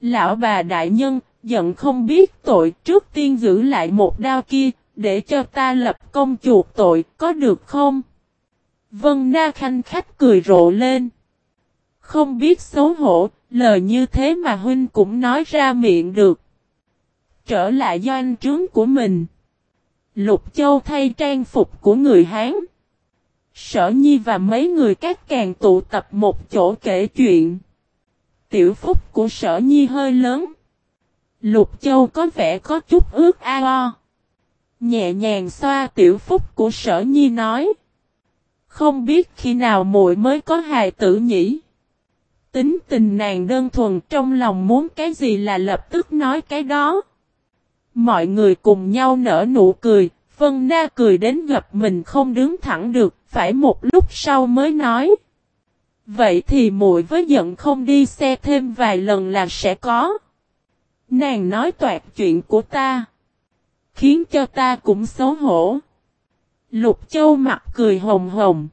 Lão bà đại nhân, giận không biết tội trước tiên giữ lại một đao kia, để cho ta lập công chuộc tội, có được không? Vân Na Khanh khách cười rộ lên. Không biết xấu hổ, lời như thế mà huynh cũng nói ra miệng được. Trở lại doanh trướng của mình. Lục Châu thay trang phục của người Hán. Sở Nhi và mấy người các càng tụ tập một chỗ kể chuyện. Tiểu phúc của Sở Nhi hơi lớn. Lục Châu có vẻ có chút ướt a o. Nhẹ nhàng xoa tiểu phúc của Sở Nhi nói. Không biết khi nào muội mới có hài tử nhỉ? Tính tình nàng đơn thuần trong lòng muốn cái gì là lập tức nói cái đó. Mọi người cùng nhau nở nụ cười, Vân Na cười đến gặp mình không đứng thẳng được, phải một lúc sau mới nói. Vậy thì muội với giận không đi xe thêm vài lần là sẽ có. Nàng nói toạc chuyện của ta. Khiến cho ta cũng xấu hổ. Lục châu mặt cười hồng hồng.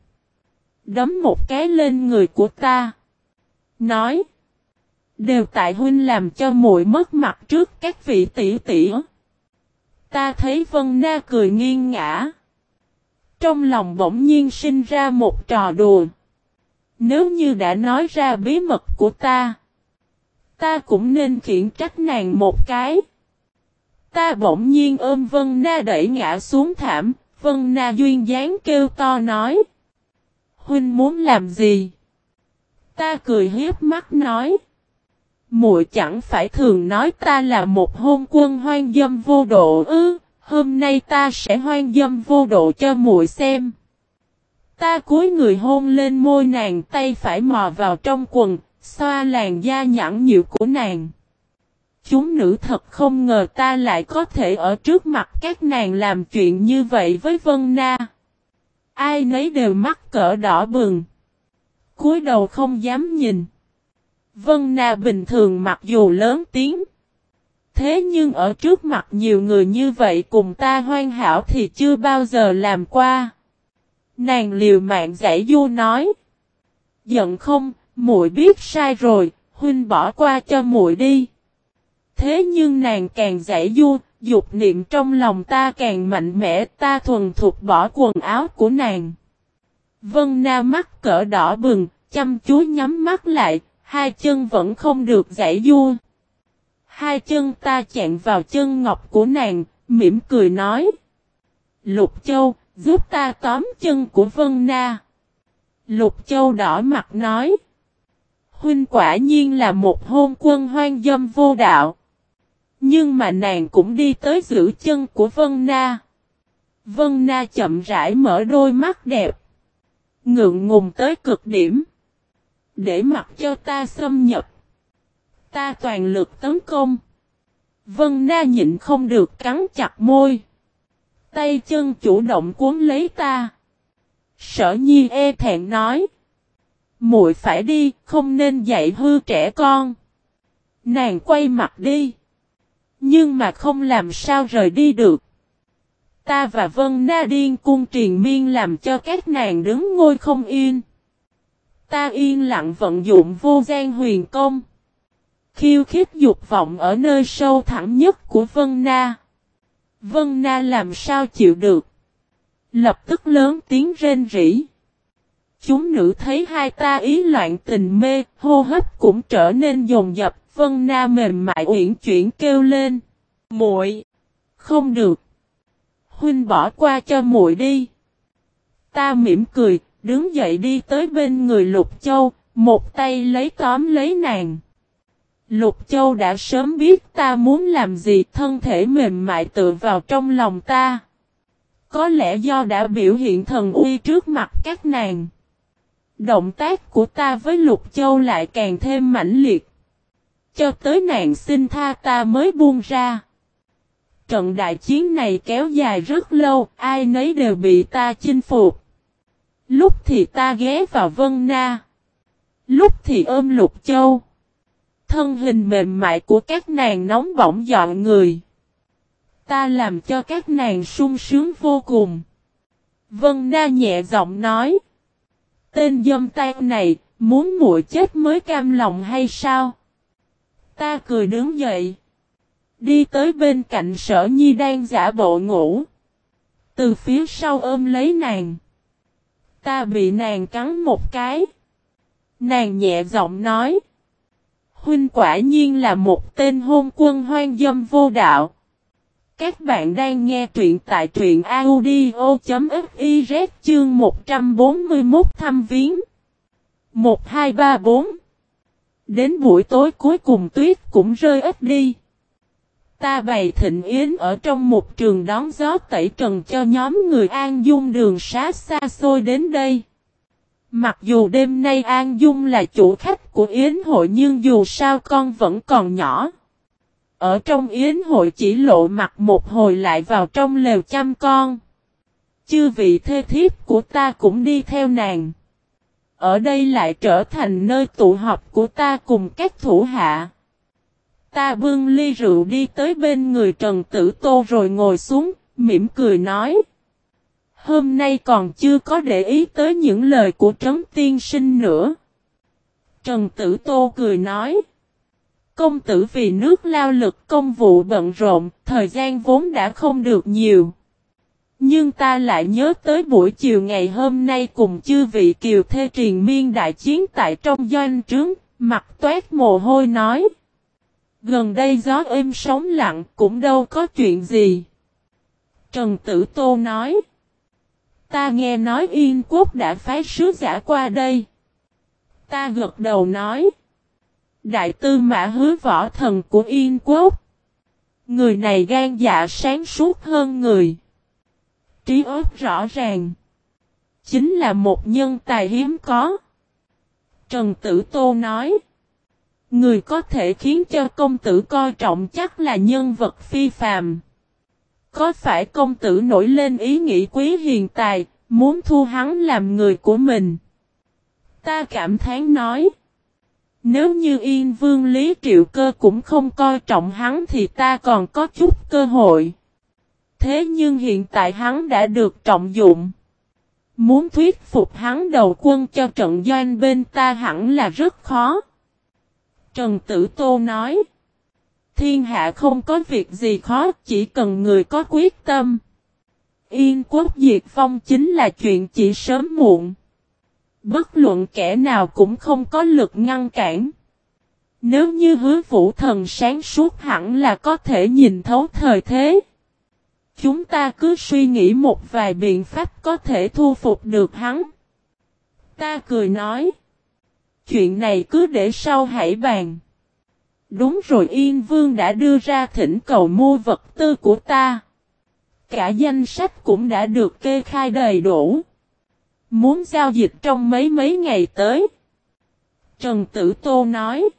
Đấm một cái lên người của ta. Nói. Đều tại huynh làm cho muội mất mặt trước các vị tỷ tỷ. Ta thấy Vân Na cười nghiêng ngã. Trong lòng bỗng nhiên sinh ra một trò đùa. Nếu như đã nói ra bí mật của ta. Ta cũng nên khiển trách nàng một cái. Ta bỗng nhiên ôm Vân Na đẩy ngã xuống thảm. Vân Na duyên dáng kêu to nói. Huynh muốn làm gì? Ta cười hiếp mắt nói. Muội chẳng phải thường nói ta là một hôn quân hoang dâm vô độ ư, hôm nay ta sẽ hoang dâm vô độ cho muội xem. Ta cúi người hôn lên môi nàng tay phải mò vào trong quần, xoa làn da nhẵn nhịu của nàng. Chúng nữ thật không ngờ ta lại có thể ở trước mặt các nàng làm chuyện như vậy với Vân Na. Ai nấy đều mắt cỡ đỏ bừng cúi đầu không dám nhìn. Vân Na bình thường mặc dù lớn tiếng. Thế nhưng ở trước mặt nhiều người như vậy cùng ta hoan hảo thì chưa bao giờ làm qua. Nàng liều mạng giải du nói. Giận không, muội biết sai rồi, huynh bỏ qua cho muội đi. Thế nhưng nàng càng giải du, dục niệm trong lòng ta càng mạnh mẽ, ta thuần thuộc bỏ quần áo của nàng. Vân Na mắt cỡ đỏ bừng, chăm chú nhắm mắt lại, hai chân vẫn không được giải du. Hai chân ta chạm vào chân ngọc của nàng, mỉm cười nói. Lục Châu, giúp ta tóm chân của Vân Na. Lục Châu đỏ mặt nói. Huynh quả nhiên là một hôn quân hoang dâm vô đạo. Nhưng mà nàng cũng đi tới giữ chân của Vân Na. Vân Na chậm rãi mở đôi mắt đẹp. Ngượng ngùng tới cực điểm. Để mặc cho ta xâm nhập. Ta toàn lực tấn công. Vân Na nhịn không được cắn chặt môi. Tay chân chủ động cuốn lấy ta. Sở nhi e thẹn nói. muội phải đi, không nên dạy hư trẻ con. Nàng quay mặt đi. Nhưng mà không làm sao rời đi được. Ta và Vân Na điên cung triền miên làm cho các nàng đứng ngôi không yên. Ta yên lặng vận dụng vô gian huyền công. Khiêu khích dục vọng ở nơi sâu thẳm nhất của Vân Na. Vân Na làm sao chịu được. Lập tức lớn tiếng rên rỉ. Chúng nữ thấy hai ta ý loạn tình mê, hô hấp cũng trở nên dồn dập, Vân Na mềm mại uyển chuyển kêu lên. muội Không được. Huynh bỏ qua cho muội đi. Ta mỉm cười, đứng dậy đi tới bên người Lục Châu, một tay lấy tóm lấy nàng. Lục Châu đã sớm biết ta muốn làm gì thân thể mềm mại tựa vào trong lòng ta. Có lẽ do đã biểu hiện thần uy trước mặt các nàng. Động tác của ta với Lục Châu lại càng thêm mãnh liệt. Cho tới nàng xin tha ta mới buông ra. Trận đại chiến này kéo dài rất lâu, ai nấy đều bị ta chinh phục. Lúc thì ta ghé vào Vân Na. Lúc thì ôm Lục Châu. Thân hình mềm mại của các nàng nóng bỏng dọn người. Ta làm cho các nàng sung sướng vô cùng. Vân Na nhẹ giọng nói. Tên dâm tay này, muốn muội chết mới cam lòng hay sao? Ta cười đứng dậy. Đi tới bên cạnh sở nhi đang giả bộ ngủ. Từ phía sau ôm lấy nàng. Ta bị nàng cắn một cái. Nàng nhẹ giọng nói. Huynh quả nhiên là một tên hôn quân hoang dâm vô đạo. Các bạn đang nghe truyện tại truyện audio.fiz chương 141 thăm viếng. 1234 Đến buổi tối cuối cùng tuyết cũng rơi ít đi. Ta bày thịnh yến ở trong một trường đón gió tẩy trần cho nhóm người An Dung đường xá xa xôi đến đây. Mặc dù đêm nay An Dung là chủ khách của yến hội nhưng dù sao con vẫn còn nhỏ. Ở trong yến hội chỉ lộ mặt một hồi lại vào trong lều chăm con. Chư vị thê thiếp của ta cũng đi theo nàng. Ở đây lại trở thành nơi tụ họp của ta cùng các thủ hạ. Ta bưng ly rượu đi tới bên người Trần Tử Tô rồi ngồi xuống, mỉm cười nói. Hôm nay còn chưa có để ý tới những lời của Trấn Tiên Sinh nữa. Trần Tử Tô cười nói. Công tử vì nước lao lực công vụ bận rộn, thời gian vốn đã không được nhiều. Nhưng ta lại nhớ tới buổi chiều ngày hôm nay cùng chư vị kiều thê triền miên đại chiến tại trong doanh trướng, mặt toát mồ hôi nói. Gần đây gió êm sóng lặng, cũng đâu có chuyện gì. Trần Tử Tô nói. Ta nghe nói Yên Quốc đã phái sứ giả qua đây. Ta gật đầu nói. Đại tư mã hứa võ thần của Yên Quốc. Người này gan dạ sáng suốt hơn người. Trí óc rõ ràng. Chính là một nhân tài hiếm có. Trần Tử Tô nói. Người có thể khiến cho công tử coi trọng chắc là nhân vật phi phàm. Có phải công tử nổi lên ý nghĩ quý hiền tài, muốn thu hắn làm người của mình? Ta cảm thán nói. Nếu như Yên Vương Lý Triệu Cơ cũng không coi trọng hắn thì ta còn có chút cơ hội. Thế nhưng hiện tại hắn đã được trọng dụng. Muốn thuyết phục hắn đầu quân cho trận doanh bên ta hẳn là rất khó. Trần Tử Tô nói. Thiên hạ không có việc gì khó, chỉ cần người có quyết tâm. Yên quốc diệt phong chính là chuyện chỉ sớm muộn. Bất luận kẻ nào cũng không có lực ngăn cản. Nếu như hứa vũ thần sáng suốt hẳn là có thể nhìn thấu thời thế. Chúng ta cứ suy nghĩ một vài biện pháp có thể thu phục được hắn. Ta cười nói. Chuyện này cứ để sau hãy bàn. Đúng rồi, Yên Vương đã đưa ra thỉnh cầu mua vật tư của ta. Cả danh sách cũng đã được kê khai đầy đủ. Muốn giao dịch trong mấy mấy ngày tới. Trần Tử Tô nói.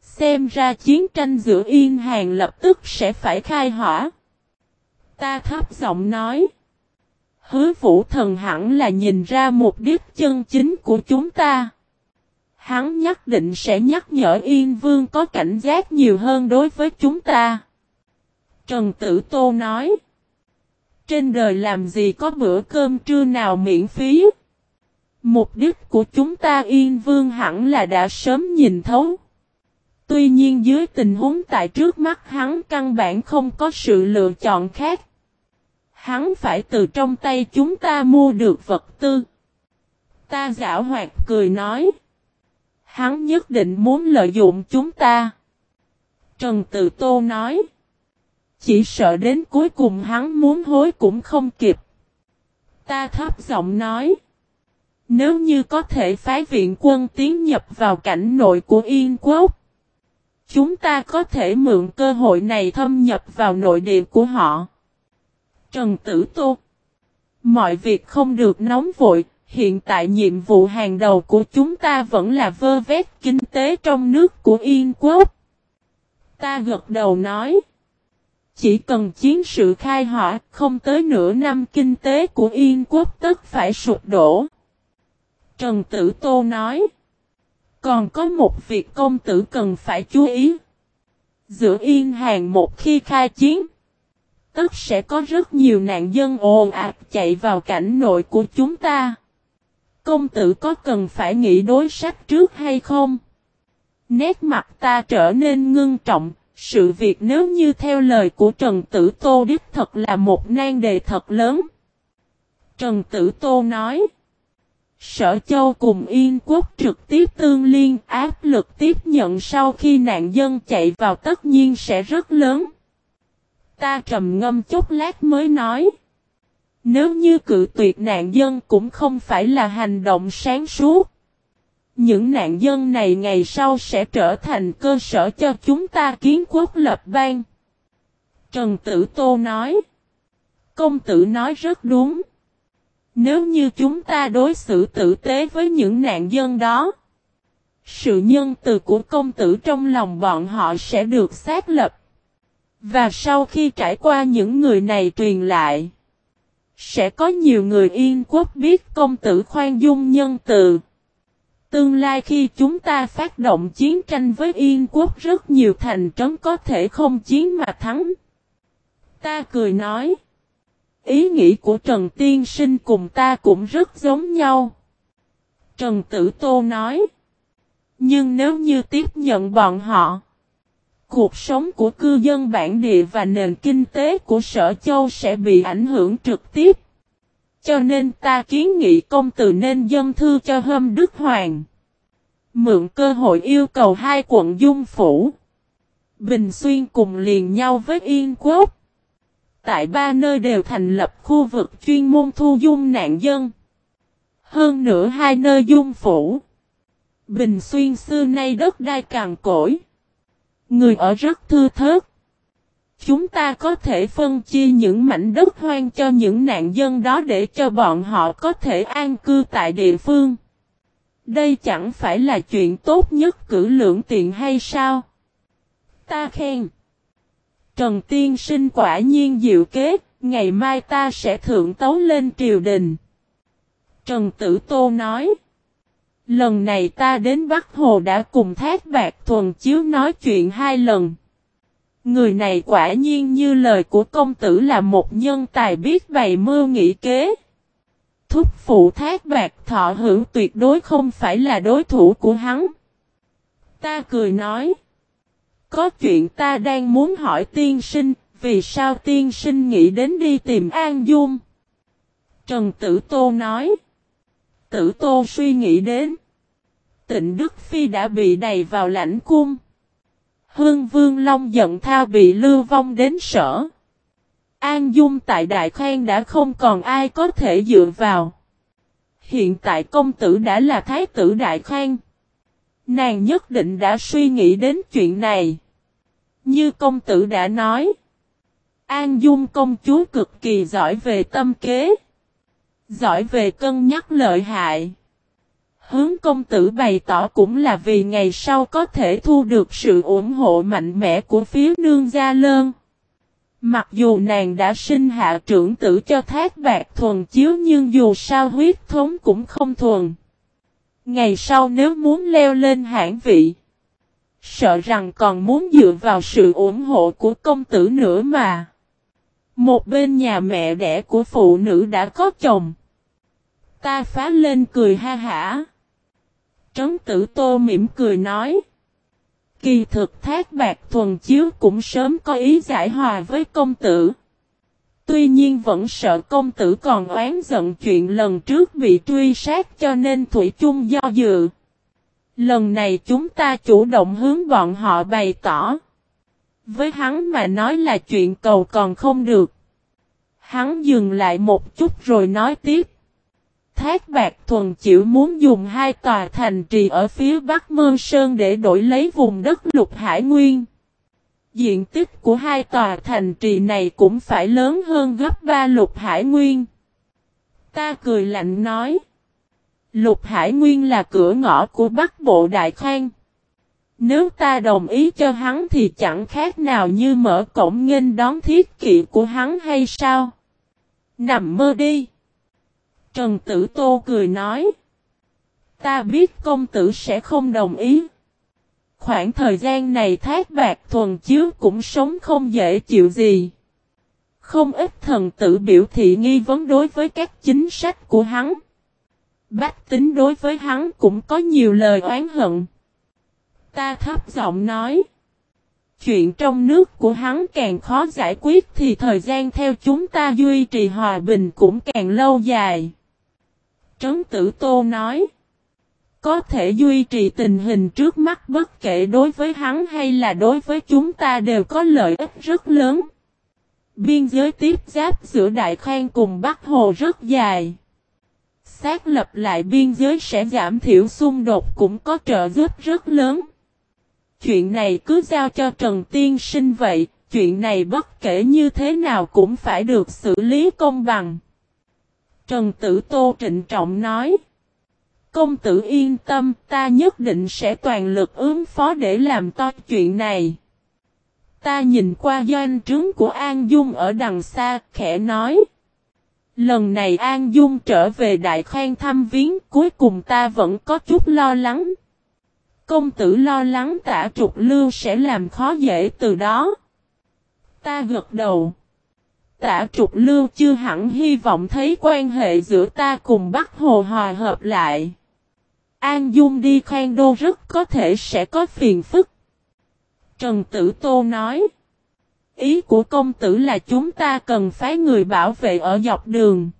Xem ra chiến tranh giữa Yên Hàng lập tức sẽ phải khai hỏa. Ta thấp giọng nói. Hứa vũ thần hẳn là nhìn ra mục đích chân chính của chúng ta. Hắn nhất định sẽ nhắc nhở Yên Vương có cảnh giác nhiều hơn đối với chúng ta. Trần Tử Tô nói. Trên đời làm gì có bữa cơm trưa nào miễn phí. Mục đích của chúng ta Yên Vương hẳn là đã sớm nhìn thấu. Tuy nhiên dưới tình huống tại trước mắt hắn căn bản không có sự lựa chọn khác. Hắn phải từ trong tay chúng ta mua được vật tư. Ta giả hoạt cười nói. Hắn nhất định muốn lợi dụng chúng ta. Trần Tự Tô nói. Chỉ sợ đến cuối cùng hắn muốn hối cũng không kịp. Ta thấp giọng nói. Nếu như có thể phái viện quân tiến nhập vào cảnh nội của Yên Quốc. Chúng ta có thể mượn cơ hội này thâm nhập vào nội địa của họ. Trần Tử Tô Mọi việc không được nóng vội, hiện tại nhiệm vụ hàng đầu của chúng ta vẫn là vơ vét kinh tế trong nước của Yên Quốc. Ta gật đầu nói. Chỉ cần chiến sự khai hỏa, không tới nửa năm kinh tế của Yên Quốc tất phải sụp đổ. Trần Tử Tô nói. Còn có một việc công tử cần phải chú ý. Giữa Yên Hàng một khi khai chiến, tất sẽ có rất nhiều nạn dân ồn ạt chạy vào cảnh nội của chúng ta. Công tử có cần phải nghĩ đối sách trước hay không? Nét mặt ta trở nên ngưng trọng, sự việc nếu như theo lời của Trần Tử Tô đích thật là một nan đề thật lớn. Trần Tử Tô nói, Sở Châu cùng Yên Quốc trực tiếp tương liên áp lực tiếp nhận sau khi nạn dân chạy vào tất nhiên sẽ rất lớn. Ta trầm ngâm chút lát mới nói. Nếu như cự tuyệt nạn dân cũng không phải là hành động sáng suốt. Những nạn dân này ngày sau sẽ trở thành cơ sở cho chúng ta kiến quốc lập bang. Trần Tử Tô nói. Công tử nói rất đúng. Nếu như chúng ta đối xử tử tế với những nạn dân đó, sự nhân từ của công tử trong lòng bọn họ sẽ được xác lập. Và sau khi trải qua những người này truyền lại, sẽ có nhiều người yên quốc biết công tử khoan dung nhân từ. Tương lai khi chúng ta phát động chiến tranh với Yên quốc rất nhiều thành trấn có thể không chiến mà thắng. Ta cười nói. Ý nghĩ của Trần Tiên Sinh cùng ta cũng rất giống nhau. Trần Tử Tô nói. Nhưng nếu như tiếp nhận bọn họ, cuộc sống của cư dân bản địa và nền kinh tế của Sở Châu sẽ bị ảnh hưởng trực tiếp. Cho nên ta kiến nghị công tử nên dân thư cho Hâm Đức Hoàng. Mượn cơ hội yêu cầu hai quận Dung Phủ. Bình Xuyên cùng liền nhau với Yên Quốc. Tại ba nơi đều thành lập khu vực chuyên môn thu dung nạn dân. Hơn nữa hai nơi dung phủ. Bình Xuyên xưa nay đất đai càng cỗi. Người ở rất thư thớt. Chúng ta có thể phân chia những mảnh đất hoang cho những nạn dân đó để cho bọn họ có thể an cư tại địa phương. Đây chẳng phải là chuyện tốt nhất cử lượng tiện hay sao? Ta khen. Trần Tiên Sinh quả nhiên diệu kế, ngày mai ta sẽ thượng tấu lên triều đình. Trần Tử Tô nói. Lần này ta đến Bắc Hồ đã cùng Thác Bạc Thuần Chiếu nói chuyện hai lần. Người này quả nhiên như lời của công tử là một nhân tài biết bày mưu nghĩ kế. Thúc phụ Thác Bạc Thọ hữu tuyệt đối không phải là đối thủ của hắn. Ta cười nói. Có chuyện ta đang muốn hỏi tiên sinh, vì sao tiên sinh nghĩ đến đi tìm An Dung? Trần Tử Tô nói. Tử Tô suy nghĩ đến. Tịnh Đức Phi đã bị đầy vào lãnh cung. Hương Vương Long giận thao bị lưu vong đến sở. An Dung tại Đại Khoan đã không còn ai có thể dựa vào. Hiện tại công tử đã là Thái tử Đại Khoan. Nàng nhất định đã suy nghĩ đến chuyện này. Như công tử đã nói. An Dung công chúa cực kỳ giỏi về tâm kế. Giỏi về cân nhắc lợi hại. Hướng công tử bày tỏ cũng là vì ngày sau có thể thu được sự ủng hộ mạnh mẽ của phía nương gia lơn. Mặc dù nàng đã sinh hạ trưởng tử cho thác bạc thuần chiếu nhưng dù sao huyết thống cũng không thuần. Ngày sau nếu muốn leo lên hãng vị. Sợ rằng còn muốn dựa vào sự ủng hộ của công tử nữa mà. Một bên nhà mẹ đẻ của phụ nữ đã có chồng. Ta phá lên cười ha hả. Trấn tử tô mỉm cười nói. Kỳ thực thác bạc thuần chiếu cũng sớm có ý giải hòa với công tử. Tuy nhiên vẫn sợ công tử còn oán giận chuyện lần trước bị truy sát cho nên Thủy chung do dự. Lần này chúng ta chủ động hướng bọn họ bày tỏ. Với hắn mà nói là chuyện cầu còn không được. Hắn dừng lại một chút rồi nói tiếp. Thác bạc thuần chịu muốn dùng hai tòa thành trì ở phía bắc Mơ Sơn để đổi lấy vùng đất lục hải nguyên. Diện tích của hai tòa thành trì này cũng phải lớn hơn gấp ba lục hải nguyên. Ta cười lạnh nói. Lục Hải Nguyên là cửa ngõ của Bắc Bộ Đại Khang. Nếu ta đồng ý cho hắn thì chẳng khác nào như mở cổng nghênh đón thiết kỵ của hắn hay sao? Nằm mơ đi. Trần Tử Tô cười nói. Ta biết công tử sẽ không đồng ý. Khoảng thời gian này thác bạc thuần chiếu cũng sống không dễ chịu gì. Không ít thần tử biểu thị nghi vấn đối với các chính sách của hắn. Bách tính đối với hắn cũng có nhiều lời oán hận. Ta thấp giọng nói. Chuyện trong nước của hắn càng khó giải quyết thì thời gian theo chúng ta duy trì hòa bình cũng càng lâu dài. Trấn Tử Tô nói. Có thể duy trì tình hình trước mắt bất kể đối với hắn hay là đối với chúng ta đều có lợi ích rất lớn. Biên giới tiếp giáp giữa Đại Khang cùng Bắc Hồ rất dài. Xác lập lại biên giới sẽ giảm thiểu xung đột cũng có trợ giúp rất lớn. Chuyện này cứ giao cho Trần Tiên Sinh vậy, chuyện này bất kể như thế nào cũng phải được xử lý công bằng. Trần Tử Tô trịnh trọng nói. Công tử yên tâm, ta nhất định sẽ toàn lực ứng phó để làm to chuyện này. Ta nhìn qua doanh trướng của An Dung ở đằng xa, khẽ nói. Lần này An Dung trở về Đại Khang thăm viếng, cuối cùng ta vẫn có chút lo lắng. Công tử lo lắng tả trục lưu sẽ làm khó dễ từ đó. Ta gật đầu. Tả trục lưu chưa hẳn hy vọng thấy quan hệ giữa ta cùng Bắc Hồ hòa hợp lại. An Dung đi khoan đô rất có thể sẽ có phiền phức. Trần Tử Tô nói. Ý của công tử là chúng ta cần phái người bảo vệ ở dọc đường.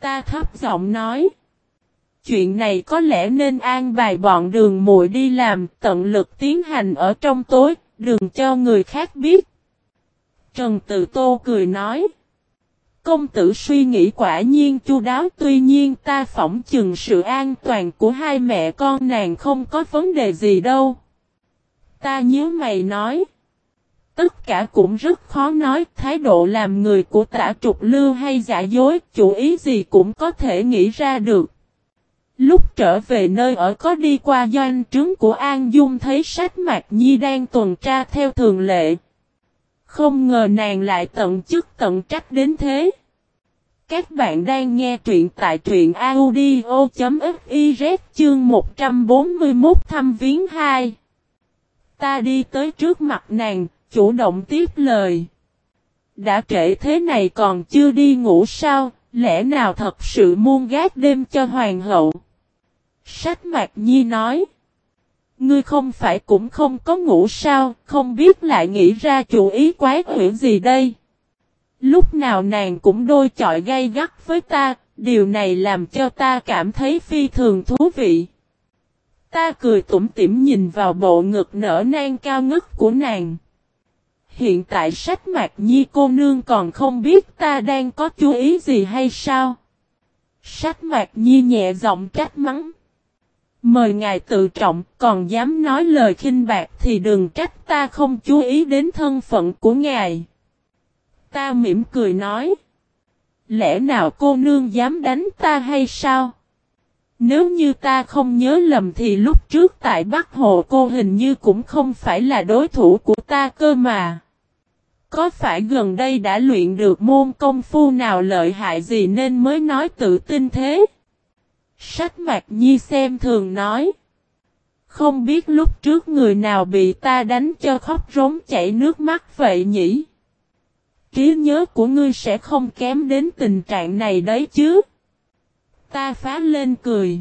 Ta thấp giọng nói. Chuyện này có lẽ nên an bài bọn đường muội đi làm tận lực tiến hành ở trong tối, đừng cho người khác biết. Trần Tử Tô cười nói. Công tử suy nghĩ quả nhiên chu đáo, tuy nhiên ta phỏng chừng sự an toàn của hai mẹ con nàng không có vấn đề gì đâu. Ta nhớ mày nói. Tất cả cũng rất khó nói, thái độ làm người của tả trục lưu hay giả dối, chủ ý gì cũng có thể nghĩ ra được. Lúc trở về nơi ở có đi qua doanh trướng của An Dung thấy sách Mạc Nhi đang tuần tra theo thường lệ. Không ngờ nàng lại tận chức tận trách đến thế. Các bạn đang nghe truyện tại truyện audio.fiz chương 141 thăm viếng 2. Ta đi tới trước mặt nàng, chủ động tiếp lời. Đã trễ thế này còn chưa đi ngủ sao, lẽ nào thật sự muôn gác đêm cho hoàng hậu? Sách Mạc Nhi nói. Ngươi không phải cũng không có ngủ sao, không biết lại nghĩ ra chủ ý quái quỷ gì đây. Lúc nào nàng cũng đôi chọi gay gắt với ta, điều này làm cho ta cảm thấy phi thường thú vị. Ta cười tủm tỉm nhìn vào bộ ngực nở nang cao ngất của nàng. Hiện tại sách mạc nhi cô nương còn không biết ta đang có chú ý gì hay sao? Sách mạc nhi nhẹ giọng trách mắng. Mời ngài tự trọng, còn dám nói lời khinh bạc thì đừng trách ta không chú ý đến thân phận của ngài. Ta mỉm cười nói. Lẽ nào cô nương dám đánh ta hay sao? Nếu như ta không nhớ lầm thì lúc trước tại Bắc Hồ cô hình như cũng không phải là đối thủ của ta cơ mà. Có phải gần đây đã luyện được môn công phu nào lợi hại gì nên mới nói tự tin thế? Sách mạc nhi xem thường nói. Không biết lúc trước người nào bị ta đánh cho khóc rống chảy nước mắt vậy nhỉ? Trí nhớ của ngươi sẽ không kém đến tình trạng này đấy chứ? Ta phá lên cười.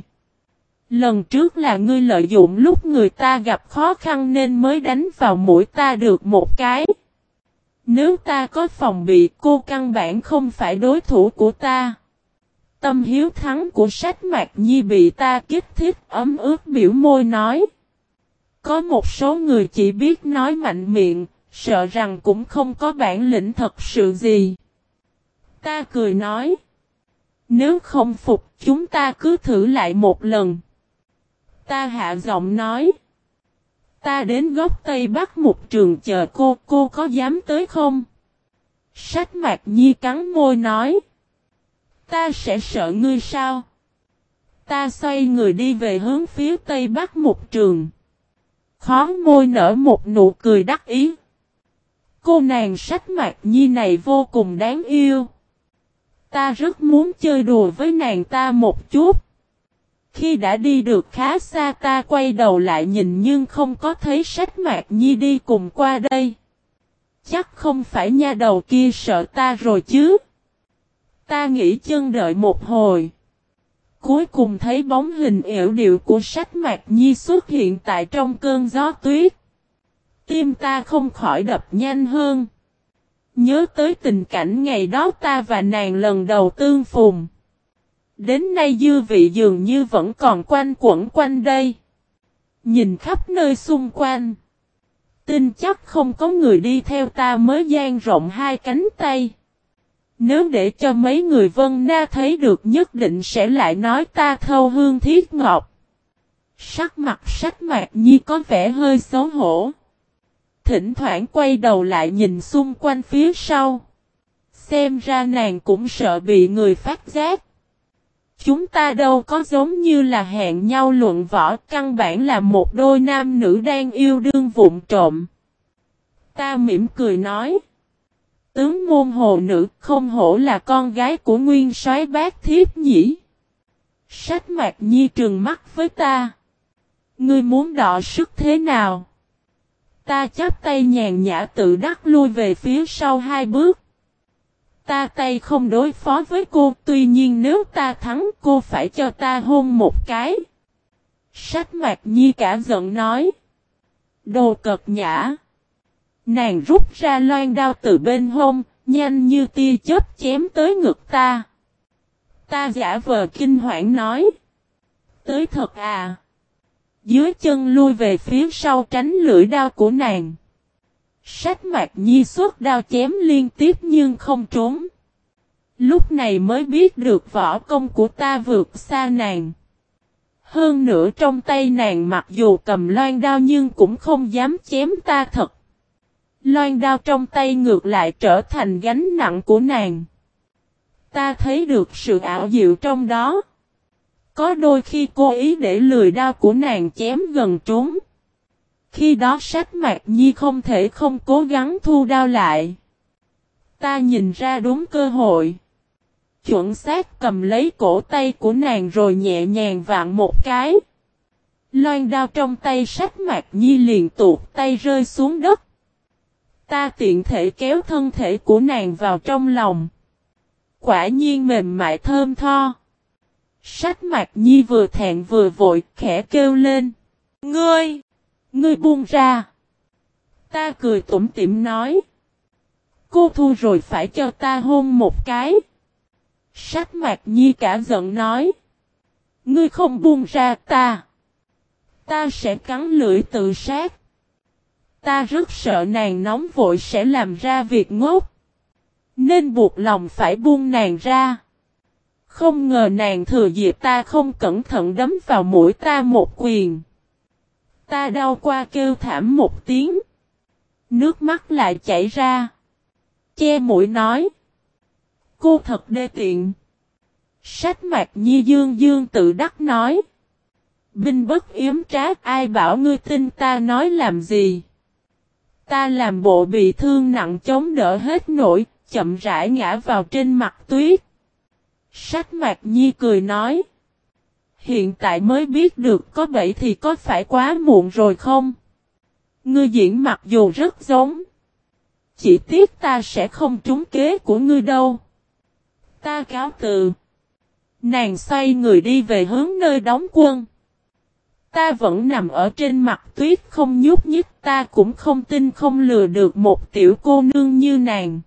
Lần trước là ngươi lợi dụng lúc người ta gặp khó khăn nên mới đánh vào mũi ta được một cái. Nếu ta có phòng bị, cô căn bản không phải đối thủ của ta. Tâm hiếu thắng của sách mạc nhi bị ta kích thích ấm ướt biểu môi nói. Có một số người chỉ biết nói mạnh miệng, sợ rằng cũng không có bản lĩnh thật sự gì. Ta cười nói. Nếu không phục chúng ta cứ thử lại một lần. Ta hạ giọng nói. Ta đến góc Tây Bắc một trường chờ cô, cô có dám tới không? Sách mạc nhi cắn môi nói. Ta sẽ sợ ngươi sao? Ta xoay người đi về hướng phía Tây Bắc một trường. Khó môi nở một nụ cười đắc ý. Cô nàng sách mạc nhi này vô cùng đáng yêu. Ta rất muốn chơi đùa với nàng ta một chút. Khi đã đi được khá xa ta quay đầu lại nhìn nhưng không có thấy sách mạc nhi đi cùng qua đây. Chắc không phải nha đầu kia sợ ta rồi chứ. Ta nghỉ chân đợi một hồi. Cuối cùng thấy bóng hình yểu điệu của sách mạc nhi xuất hiện tại trong cơn gió tuyết. Tim ta không khỏi đập nhanh hơn. Nhớ tới tình cảnh ngày đó ta và nàng lần đầu tương phùng. Đến nay dư vị dường như vẫn còn quanh quẩn quanh đây. Nhìn khắp nơi xung quanh. Tin chắc không có người đi theo ta mới gian rộng hai cánh tay. Nếu để cho mấy người vân na thấy được nhất định sẽ lại nói ta thâu hương thiết ngọc. Sắc mặt sách mạc nhi có vẻ hơi xấu hổ. Thỉnh thoảng quay đầu lại nhìn xung quanh phía sau. Xem ra nàng cũng sợ bị người phát giác. Chúng ta đâu có giống như là hẹn nhau luận võ, căn bản là một đôi nam nữ đang yêu đương vụn trộm. Ta mỉm cười nói. Tướng môn hồ nữ không hổ là con gái của nguyên soái bác thiếp nhỉ. Sách mạc nhi trừng mắt với ta. Ngươi muốn đọ sức thế nào? Ta chắp tay nhàn nhã tự đắc lui về phía sau hai bước. Ta tay không đối phó với cô, tuy nhiên nếu ta thắng cô phải cho ta hôn một cái. Sách mạc nhi cả giận nói. Đồ cật nhã. Nàng rút ra loan đao từ bên hông, nhanh như tia chớp chém tới ngực ta. Ta giả vờ kinh hoảng nói. Tới thật à. Dưới chân lui về phía sau tránh lưỡi đao của nàng. Sách mạc nhi suốt đao chém liên tiếp nhưng không trốn. Lúc này mới biết được võ công của ta vượt xa nàng. Hơn nữa trong tay nàng mặc dù cầm loan đao nhưng cũng không dám chém ta thật. Loan đao trong tay ngược lại trở thành gánh nặng của nàng. Ta thấy được sự ảo diệu trong đó. Có đôi khi cô ý để lười đao của nàng chém gần trốn. Khi đó sách mạc nhi không thể không cố gắng thu đao lại. Ta nhìn ra đúng cơ hội. Chuẩn xác cầm lấy cổ tay của nàng rồi nhẹ nhàng vạn một cái. Loan đao trong tay sách mạc nhi liền tuột tay rơi xuống đất. Ta tiện thể kéo thân thể của nàng vào trong lòng. Quả nhiên mềm mại thơm tho. Sách mạc nhi vừa thẹn vừa vội, khẽ kêu lên. Ngươi! Ngươi buông ra! Ta cười tủm tỉm nói. Cô thu rồi phải cho ta hôn một cái. Sách mạc nhi cả giận nói. Ngươi không buông ra ta. Ta sẽ cắn lưỡi tự sát. Ta rất sợ nàng nóng vội sẽ làm ra việc ngốc. Nên buộc lòng phải buông nàng ra. Không ngờ nàng thừa dịp ta không cẩn thận đấm vào mũi ta một quyền. Ta đau qua kêu thảm một tiếng. Nước mắt lại chảy ra. Che mũi nói. Cô thật đê tiện. Sách mạc nhi dương dương tự đắc nói. Binh bất yếm trác ai bảo ngươi tin ta nói làm gì. Ta làm bộ bị thương nặng chống đỡ hết nổi, chậm rãi ngã vào trên mặt tuyết. Sách mạc nhi cười nói. Hiện tại mới biết được có bẫy thì có phải quá muộn rồi không? Ngươi diễn mặc dù rất giống. Chỉ tiếc ta sẽ không trúng kế của ngươi đâu. Ta cáo từ. Nàng xoay người đi về hướng nơi đóng quân. Ta vẫn nằm ở trên mặt tuyết không nhúc nhích ta cũng không tin không lừa được một tiểu cô nương như nàng.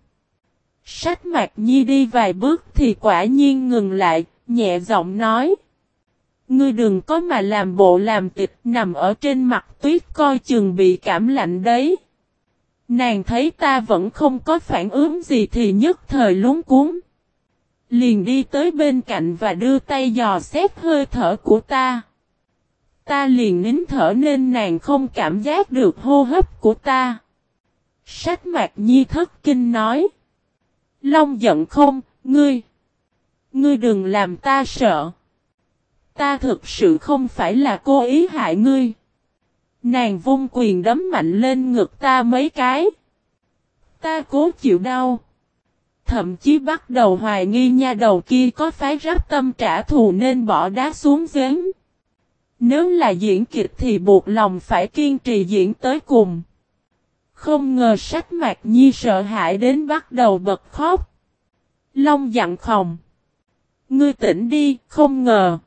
Sách mạc nhi đi vài bước thì quả nhiên ngừng lại, nhẹ giọng nói. Ngươi đừng có mà làm bộ làm tịch nằm ở trên mặt tuyết coi chừng bị cảm lạnh đấy. Nàng thấy ta vẫn không có phản ứng gì thì nhất thời lúng cuốn. Liền đi tới bên cạnh và đưa tay dò xét hơi thở của ta. Ta liền nín thở nên nàng không cảm giác được hô hấp của ta. Sách mạc nhi thất kinh nói. Long giận không, ngươi. Ngươi đừng làm ta sợ. Ta thực sự không phải là cố ý hại ngươi. Nàng vung quyền đấm mạnh lên ngực ta mấy cái. Ta cố chịu đau. Thậm chí bắt đầu hoài nghi nha đầu kia có phái rắp tâm trả thù nên bỏ đá xuống giếng. Nếu là diễn kịch thì buộc lòng phải kiên trì diễn tới cùng. Không ngờ sách mạc nhi sợ hãi đến bắt đầu bật khóc. Long dặn khòng. Ngươi tỉnh đi, không ngờ.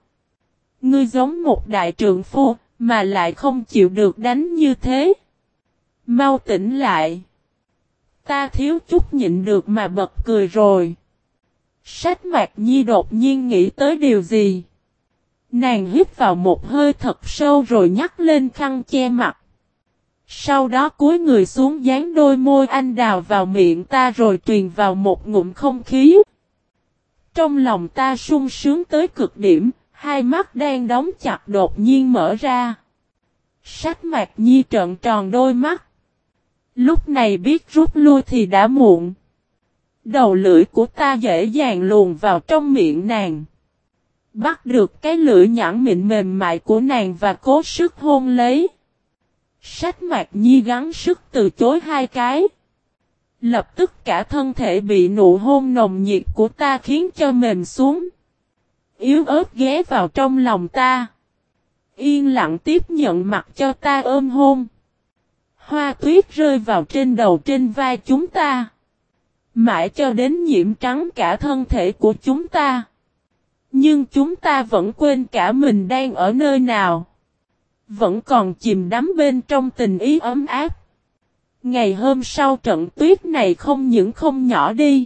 Ngươi giống một đại trượng phu, mà lại không chịu được đánh như thế. Mau tỉnh lại. Ta thiếu chút nhịn được mà bật cười rồi. Sách mạc nhi đột nhiên nghĩ tới điều gì. Nàng hít vào một hơi thật sâu rồi nhắc lên khăn che mặt. Sau đó cúi người xuống dán đôi môi anh đào vào miệng ta rồi truyền vào một ngụm không khí. Trong lòng ta sung sướng tới cực điểm, hai mắt đang đóng chặt đột nhiên mở ra. Sách mạc nhi trợn tròn đôi mắt. Lúc này biết rút lui thì đã muộn. Đầu lưỡi của ta dễ dàng luồn vào trong miệng nàng. Bắt được cái lưỡi nhãn mịn mềm mại của nàng và cố sức hôn lấy. Sách mạc nhi gắng sức từ chối hai cái. Lập tức cả thân thể bị nụ hôn nồng nhiệt của ta khiến cho mềm xuống. Yếu ớt ghé vào trong lòng ta. Yên lặng tiếp nhận mặt cho ta ôm hôn. Hoa tuyết rơi vào trên đầu trên vai chúng ta. Mãi cho đến nhiễm trắng cả thân thể của chúng ta. Nhưng chúng ta vẫn quên cả mình đang ở nơi nào. Vẫn còn chìm đắm bên trong tình ý ấm áp. Ngày hôm sau trận tuyết này không những không nhỏ đi.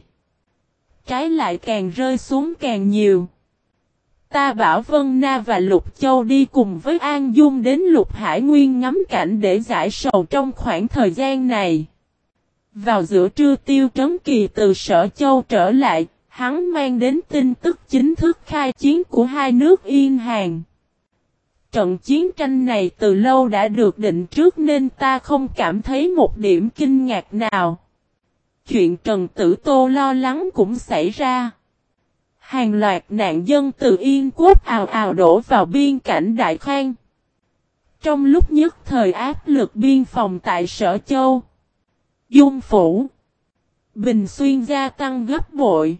Trái lại càng rơi xuống càng nhiều. Ta bảo Vân Na và Lục Châu đi cùng với An Dung đến Lục Hải Nguyên ngắm cảnh để giải sầu trong khoảng thời gian này. Vào giữa trưa tiêu trấn kỳ từ Sở Châu trở lại, hắn mang đến tin tức chính thức khai chiến của hai nước Yên Hàn. Trận chiến tranh này từ lâu đã được định trước nên ta không cảm thấy một điểm kinh ngạc nào. Chuyện Trần Tử Tô lo lắng cũng xảy ra. Hàng loạt nạn dân từ Yên Quốc ào ào đổ vào biên cảnh Đại Khang. Trong lúc nhất thời áp lực biên phòng tại Sở Châu, Dung Phủ, Bình Xuyên gia tăng gấp bội.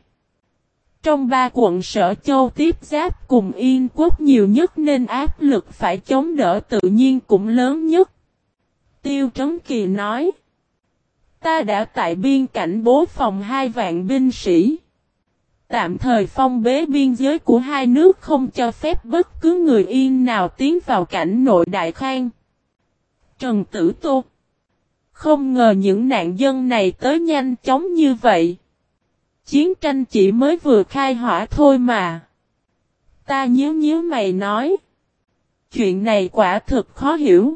Trong ba quận Sở Châu tiếp giáp cùng Yên Quốc nhiều nhất nên áp lực phải chống đỡ tự nhiên cũng lớn nhất. Tiêu Trấn Kỳ nói, Ta đã tại biên cảnh bố phòng hai vạn binh sĩ. Tạm thời phong bế biên giới của hai nước không cho phép bất cứ người yên nào tiến vào cảnh nội đại khang. Trần Tử Tô Không ngờ những nạn dân này tới nhanh chóng như vậy. Chiến tranh chỉ mới vừa khai hỏa thôi mà. Ta nhớ nhớ mày nói. Chuyện này quả thực khó hiểu.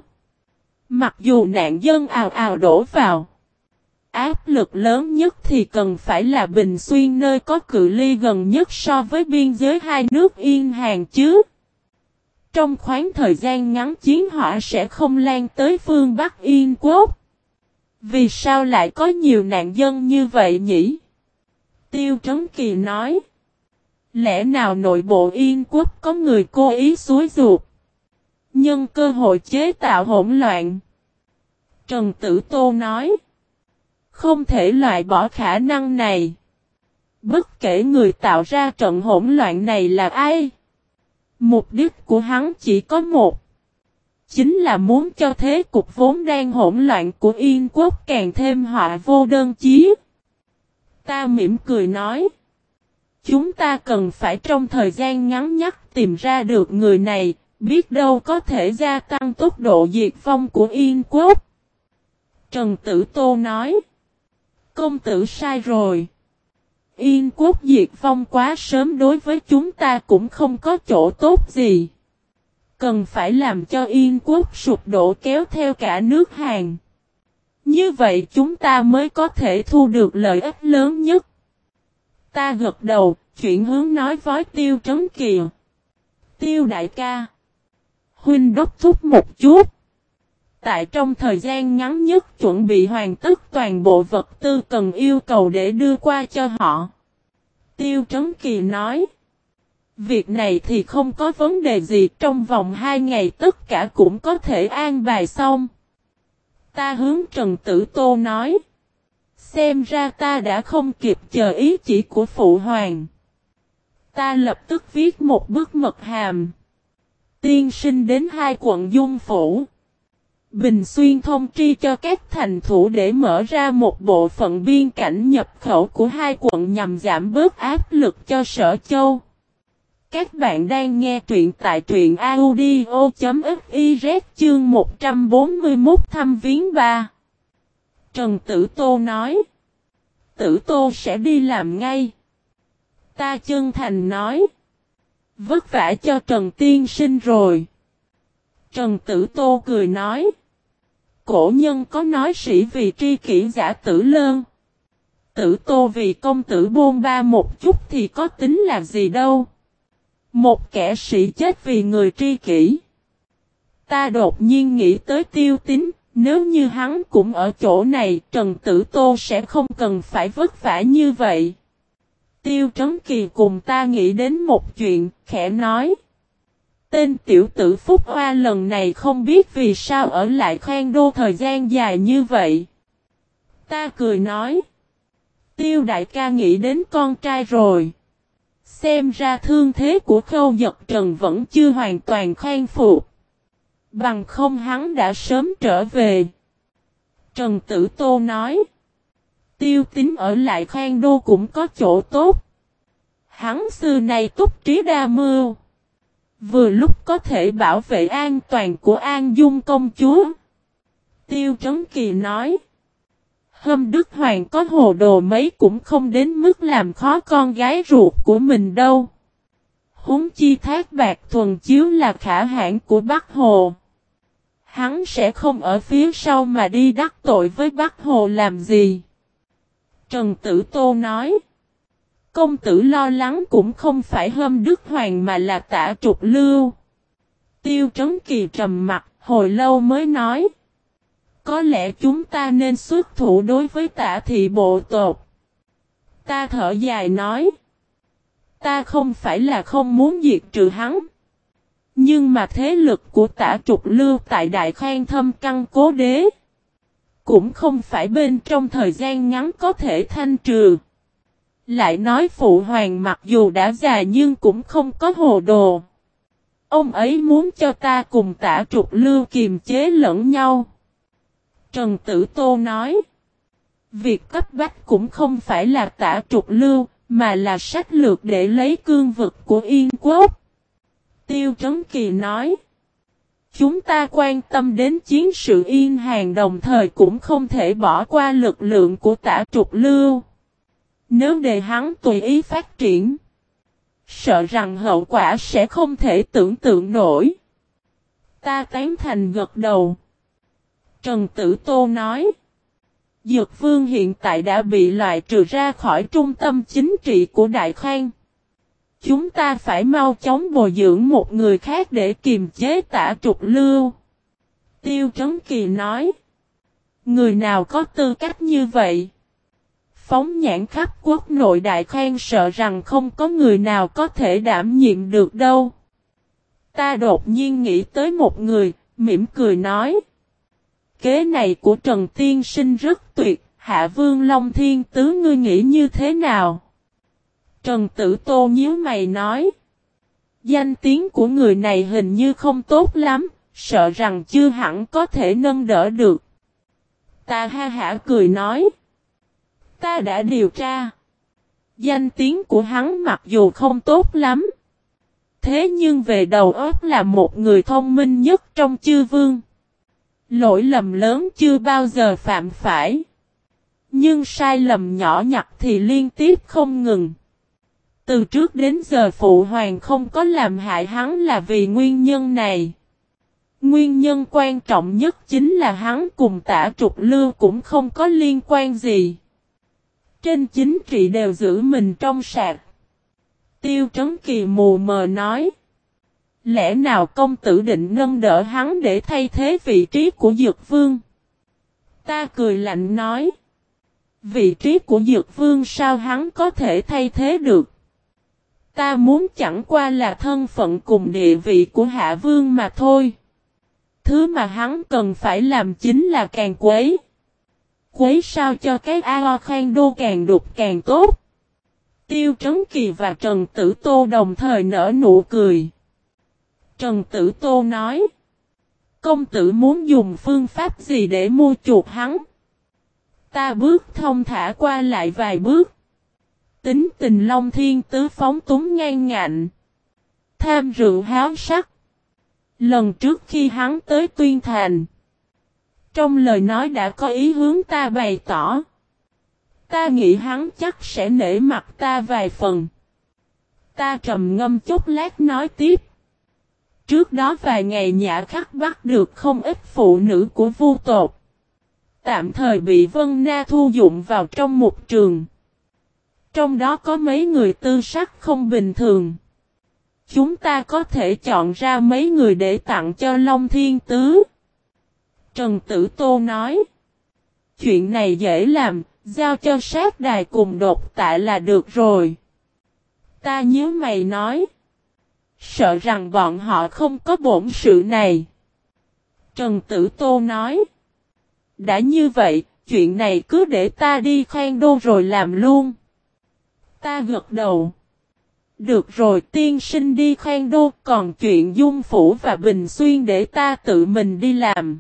Mặc dù nạn dân ào ào đổ vào. Áp lực lớn nhất thì cần phải là Bình Xuyên nơi có cự ly gần nhất so với biên giới hai nước Yên hàng chứ. Trong khoảng thời gian ngắn chiến hỏa sẽ không lan tới phương Bắc Yên Quốc. Vì sao lại có nhiều nạn dân như vậy nhỉ? Tiêu Trấn Kỳ nói. Lẽ nào nội bộ Yên Quốc có người cố ý xúi ruột? Nhân cơ hội chế tạo hỗn loạn. Trần Tử Tô nói. Không thể loại bỏ khả năng này. Bất kể người tạo ra trận hỗn loạn này là ai. Mục đích của hắn chỉ có một. Chính là muốn cho thế cục vốn đang hỗn loạn của Yên quốc càng thêm họa vô đơn chí. Ta mỉm cười nói. Chúng ta cần phải trong thời gian ngắn nhất tìm ra được người này, biết đâu có thể gia tăng tốc độ diệt vong của Yên quốc. Trần Tử Tô nói. Công tử sai rồi. Yên quốc diệt vong quá sớm đối với chúng ta cũng không có chỗ tốt gì. Cần phải làm cho Yên quốc sụp đổ kéo theo cả nước Hàn. Như vậy chúng ta mới có thể thu được lợi ích lớn nhất. Ta gật đầu, chuyển hướng nói với tiêu trấn Kiều, Tiêu đại ca. Huynh đốc thúc một chút tại trong thời gian ngắn nhất chuẩn bị hoàn tất toàn bộ vật tư cần yêu cầu để đưa qua cho họ. Tiêu Trấn Kỳ nói, việc này thì không có vấn đề gì trong vòng 2 ngày tất cả cũng có thể an bài xong. Ta hướng Trần Tử Tô nói, Xem ra ta đã không kịp chờ ý chỉ của phụ hoàng. Ta lập tức viết một bức mật hàm. Tiên sinh đến hai quận Dung Phủ. Bình Xuyên thông tri cho các thành thủ để mở ra một bộ phận biên cảnh nhập khẩu của hai quận nhằm giảm bớt áp lực cho Sở Châu. Các bạn đang nghe truyện tại truyện audio.fiz chương 141 thăm viếng 3. Trần Tử Tô nói. Tử Tô sẽ đi làm ngay. Ta chân thành nói. Vất vả cho Trần Tiên sinh rồi. Trần Tử Tô cười nói. Cổ nhân có nói sĩ vì tri kỷ giả tử lơn. Tử Tô vì công tử buôn ba một chút thì có tính là gì đâu. Một kẻ sĩ chết vì người tri kỷ. Ta đột nhiên nghĩ tới tiêu tính, nếu như hắn cũng ở chỗ này, Trần Tử Tô sẽ không cần phải vất vả như vậy. Tiêu Trấn Kỳ cùng ta nghĩ đến một chuyện, khẽ nói. Tên tiểu tử Phúc Hoa lần này không biết vì sao ở lại khoan đô thời gian dài như vậy. Ta cười nói. Tiêu đại ca nghĩ đến con trai rồi. Xem ra thương thế của khâu giật trần vẫn chưa hoàn toàn khoan phục. Bằng không hắn đã sớm trở về. Trần Tử Tô nói. Tiêu tính ở lại khoan đô cũng có chỗ tốt. Hắn xưa này túc trí đa mưu. Vừa lúc có thể bảo vệ an toàn của An Dung công chúa. Tiêu Trấn Kỳ nói. Hâm Đức Hoàng có hồ đồ mấy cũng không đến mức làm khó con gái ruột của mình đâu. Húng chi thác bạc thuần chiếu là khả hãn của Bắc Hồ. Hắn sẽ không ở phía sau mà đi đắc tội với Bắc Hồ làm gì. Trần Tử Tô nói. Công tử lo lắng cũng không phải hâm Đức Hoàng mà là tả trục lưu. Tiêu Trấn Kỳ trầm mặt, hồi lâu mới nói. Có lẽ chúng ta nên xuất thủ đối với tả thị bộ tột. Ta thở dài nói. Ta không phải là không muốn diệt trừ hắn. Nhưng mà thế lực của tả trục lưu tại Đại Khang thâm căn cố đế. Cũng không phải bên trong thời gian ngắn có thể thanh trừ. Lại nói phụ hoàng mặc dù đã già nhưng cũng không có hồ đồ. Ông ấy muốn cho ta cùng tả trục lưu kiềm chế lẫn nhau. Trần Tử Tô nói. Việc cấp bách cũng không phải là tả trục lưu, mà là sách lược để lấy cương vực của Yên Quốc. Tiêu Trấn Kỳ nói. Chúng ta quan tâm đến chiến sự Yên Hàng đồng thời cũng không thể bỏ qua lực lượng của tả trục lưu. Nếu để hắn tùy ý phát triển, sợ rằng hậu quả sẽ không thể tưởng tượng nổi. Ta tán thành gật đầu. Trần Tử Tô nói. Dược Vương hiện tại đã bị loại trừ ra khỏi trung tâm chính trị của Đại Khang. Chúng ta phải mau chóng bồi dưỡng một người khác để kiềm chế tả trục lưu. Tiêu Trấn Kỳ nói. Người nào có tư cách như vậy? Phóng nhãn khắp quốc nội đại khen sợ rằng không có người nào có thể đảm nhiệm được đâu. Ta đột nhiên nghĩ tới một người, mỉm cười nói. Kế này của Trần Tiên Sinh rất tuyệt, Hạ Vương Long Thiên Tứ ngươi nghĩ như thế nào? Trần Tử Tô nhíu mày nói. Danh tiếng của người này hình như không tốt lắm, sợ rằng chưa hẳn có thể nâng đỡ được. Ta ha hả cười nói. Ta đã điều tra. Danh tiếng của hắn mặc dù không tốt lắm. Thế nhưng về đầu óc là một người thông minh nhất trong chư vương. Lỗi lầm lớn chưa bao giờ phạm phải. Nhưng sai lầm nhỏ nhặt thì liên tiếp không ngừng. Từ trước đến giờ phụ hoàng không có làm hại hắn là vì nguyên nhân này. Nguyên nhân quan trọng nhất chính là hắn cùng tả trục lưu cũng không có liên quan gì. Trên chính trị đều giữ mình trong sạc. Tiêu trấn kỳ mù mờ nói. Lẽ nào công tử định nâng đỡ hắn để thay thế vị trí của Dược Vương? Ta cười lạnh nói. Vị trí của Dược Vương sao hắn có thể thay thế được? Ta muốn chẳng qua là thân phận cùng địa vị của Hạ Vương mà thôi. Thứ mà hắn cần phải làm chính là càng quấy. quấy sao cho cái ao khang đô càng đục càng tốt. Tiêu Trấn Kỳ và Trần Tử Tô đồng thời nở nụ cười. Trần Tử Tô nói. Công tử muốn dùng phương pháp gì để mua chuột hắn? Ta bước thông thả qua lại vài bước. Tính tình Long Thiên Tứ phóng túng ngang ngạnh. Tham rượu háo sắc. Lần trước khi hắn tới Tuyên Thành. Trong lời nói đã có ý hướng ta bày tỏ. Ta nghĩ hắn chắc sẽ nể mặt ta vài phần. Ta trầm ngâm chút lát nói tiếp. Trước đó vài ngày nhã khắc bắt được không ít phụ nữ của vu tột. Tạm thời bị Vân Na thu dụng vào trong một trường. Trong đó có mấy người tư sắc không bình thường. Chúng ta có thể chọn ra mấy người để tặng cho Long Thiên Tứ. Trần Tử Tô nói. Chuyện này dễ làm, giao cho sát đài cùng đột tại là được rồi. Ta nhớ mày nói. Sợ rằng bọn họ không có bổn sự này. Trần Tử Tô nói. Đã như vậy, chuyện này cứ để ta đi khoan đô rồi làm luôn. Ta gật đầu. Được rồi tiên sinh đi khoan đô còn chuyện dung phủ và bình xuyên để ta tự mình đi làm.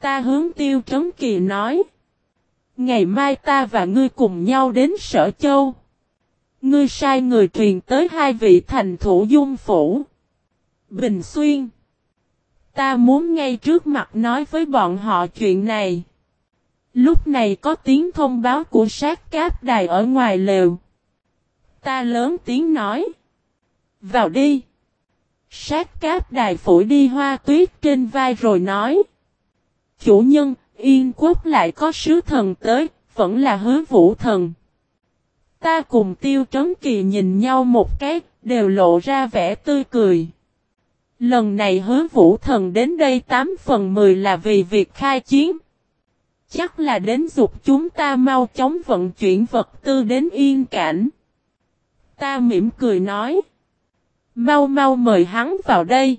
Ta hướng tiêu trấn kỳ nói. Ngày mai ta và ngươi cùng nhau đến sở châu. Ngươi sai người truyền tới hai vị thành thủ dung phủ. Bình xuyên. Ta muốn ngay trước mặt nói với bọn họ chuyện này. Lúc này có tiếng thông báo của sát cáp đài ở ngoài lều. Ta lớn tiếng nói. Vào đi. Sát cáp đài phủi đi hoa tuyết trên vai rồi nói. Chủ nhân, Yên quốc lại có sứ thần tới, vẫn là hứa vũ thần. Ta cùng tiêu trấn kỳ nhìn nhau một cái, đều lộ ra vẻ tươi cười. Lần này hứa vũ thần đến đây 8 phần 10 là vì việc khai chiến. Chắc là đến dục chúng ta mau chóng vận chuyển vật tư đến yên cảnh. Ta mỉm cười nói. Mau mau mời hắn vào đây.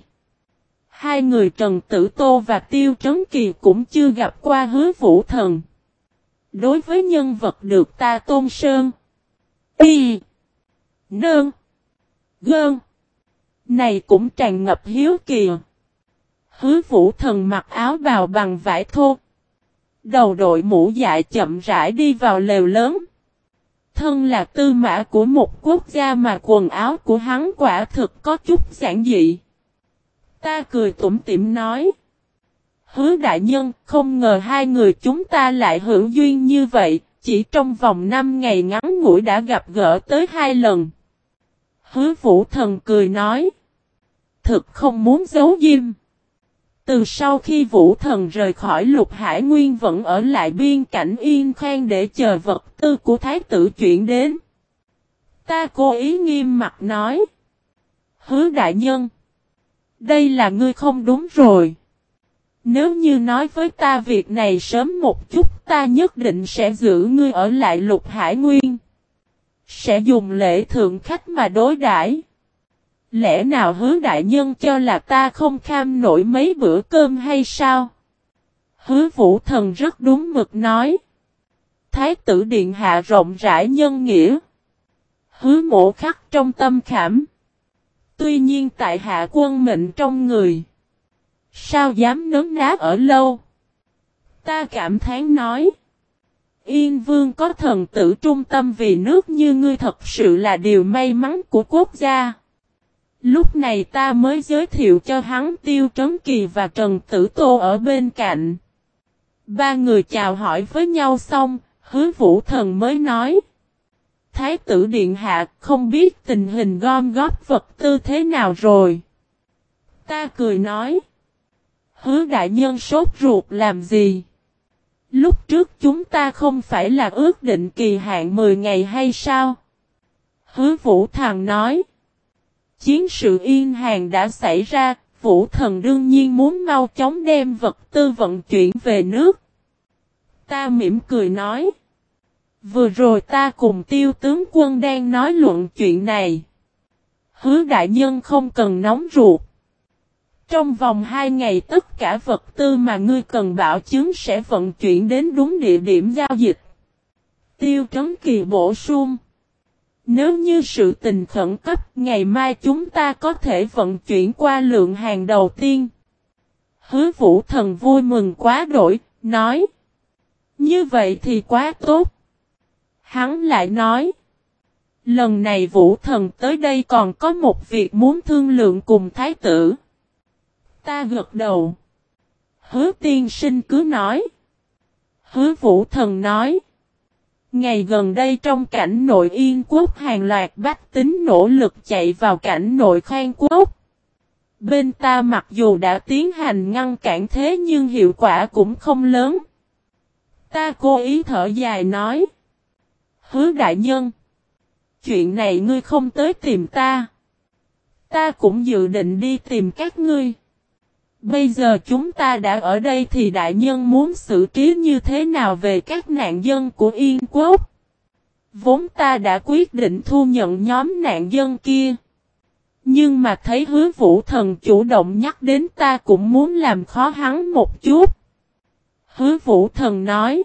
Hai người Trần Tử Tô và Tiêu Trấn Kỳ cũng chưa gặp qua hứa vũ thần. Đối với nhân vật được ta tôn sơn. Y. Nơn. Gơn. Này cũng tràn ngập hiếu kỳ. Hứa vũ thần mặc áo bào bằng vải thô. Đầu đội mũ dại chậm rãi đi vào lều lớn. Thân là tư mã của một quốc gia mà quần áo của hắn quả thực có chút giản dị. Ta cười tủm tỉm nói. Hứa đại nhân, không ngờ hai người chúng ta lại hữu duyên như vậy, chỉ trong vòng 5 ngày ngắn ngủi đã gặp gỡ tới hai lần. Hứa vũ thần cười nói. Thực không muốn giấu diêm. Từ sau khi vũ thần rời khỏi lục hải nguyên vẫn ở lại biên cảnh yên khoan để chờ vật tư của thái tử chuyển đến. Ta cố ý nghiêm mặt nói. Hứa đại nhân. Đây là ngươi không đúng rồi. Nếu như nói với ta việc này sớm một chút, ta nhất định sẽ giữ ngươi ở lại lục hải nguyên. Sẽ dùng lễ thượng khách mà đối đãi. Lẽ nào hứa đại nhân cho là ta không kham nổi mấy bữa cơm hay sao? Hứa vũ thần rất đúng mực nói. Thái tử điện hạ rộng rãi nhân nghĩa. Hứa mộ khắc trong tâm khảm. Tuy nhiên tại hạ quân mệnh trong người. Sao dám nớn ná ở lâu? Ta cảm thán nói. Yên vương có thần tử trung tâm vì nước như ngươi thật sự là điều may mắn của quốc gia. Lúc này ta mới giới thiệu cho hắn Tiêu Trấn Kỳ và Trần Tử Tô ở bên cạnh. Ba người chào hỏi với nhau xong, hứa vũ thần mới nói. Thái tử Điện Hạ không biết tình hình gom góp vật tư thế nào rồi. Ta cười nói. Hứa đại nhân sốt ruột làm gì? Lúc trước chúng ta không phải là ước định kỳ hạn 10 ngày hay sao? Hứa vũ thằng nói. Chiến sự yên hàng đã xảy ra, vũ thần đương nhiên muốn mau chóng đem vật tư vận chuyển về nước. Ta mỉm cười nói. Vừa rồi ta cùng tiêu tướng quân đang nói luận chuyện này. Hứa đại nhân không cần nóng ruột. Trong vòng 2 ngày tất cả vật tư mà ngươi cần bảo chứng sẽ vận chuyển đến đúng địa điểm giao dịch. Tiêu Trấn Kỳ bổ sung. Nếu như sự tình khẩn cấp, ngày mai chúng ta có thể vận chuyển qua lượng hàng đầu tiên. Hứa vũ thần vui mừng quá đổi, nói. Như vậy thì quá tốt. Hắn lại nói. Lần này vũ thần tới đây còn có một việc muốn thương lượng cùng thái tử. Ta gật đầu. Hứa tiên sinh cứ nói. Hứa vũ thần nói. Ngày gần đây trong cảnh nội yên quốc hàng loạt bách tính nỗ lực chạy vào cảnh nội khoan quốc. Bên ta mặc dù đã tiến hành ngăn cản thế nhưng hiệu quả cũng không lớn. Ta cố ý thở dài nói. Hứa đại nhân. Chuyện này ngươi không tới tìm ta. Ta cũng dự định đi tìm các ngươi. Bây giờ chúng ta đã ở đây thì đại nhân muốn xử trí như thế nào về các nạn dân của Yên Quốc? Vốn ta đã quyết định thu nhận nhóm nạn dân kia. Nhưng mà thấy hứa vũ thần chủ động nhắc đến ta cũng muốn làm khó hắn một chút. Hứa vũ thần nói.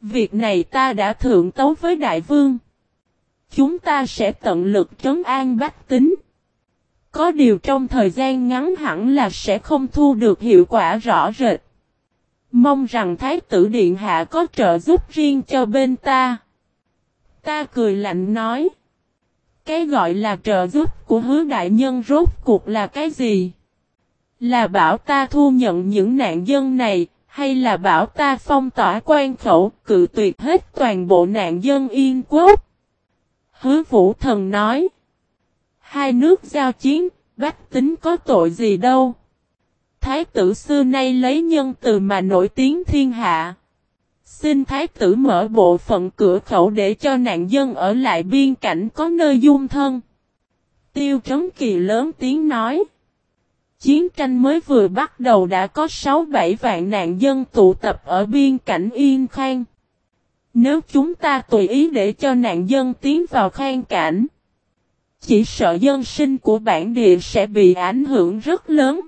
Việc này ta đã thượng tấu với đại vương. Chúng ta sẽ tận lực trấn an bách tính. Có điều trong thời gian ngắn hẳn là sẽ không thu được hiệu quả rõ rệt. Mong rằng Thái tử Điện Hạ có trợ giúp riêng cho bên ta. Ta cười lạnh nói. Cái gọi là trợ giúp của hứa đại nhân rốt cuộc là cái gì? Là bảo ta thu nhận những nạn dân này, hay là bảo ta phong tỏa quan khẩu, cự tuyệt hết toàn bộ nạn dân yên quốc? Hứa vũ thần nói. Hai nước giao chiến, bách tính có tội gì đâu. Thái tử xưa nay lấy nhân từ mà nổi tiếng thiên hạ. Xin thái tử mở bộ phận cửa khẩu để cho nạn dân ở lại biên cảnh có nơi dung thân. Tiêu trấn kỳ lớn tiếng nói. Chiến tranh mới vừa bắt đầu đã có 6-7 vạn nạn dân tụ tập ở biên cảnh Yên Khang. Nếu chúng ta tùy ý để cho nạn dân tiến vào khang cảnh, chỉ sợ dân sinh của bản địa sẽ bị ảnh hưởng rất lớn.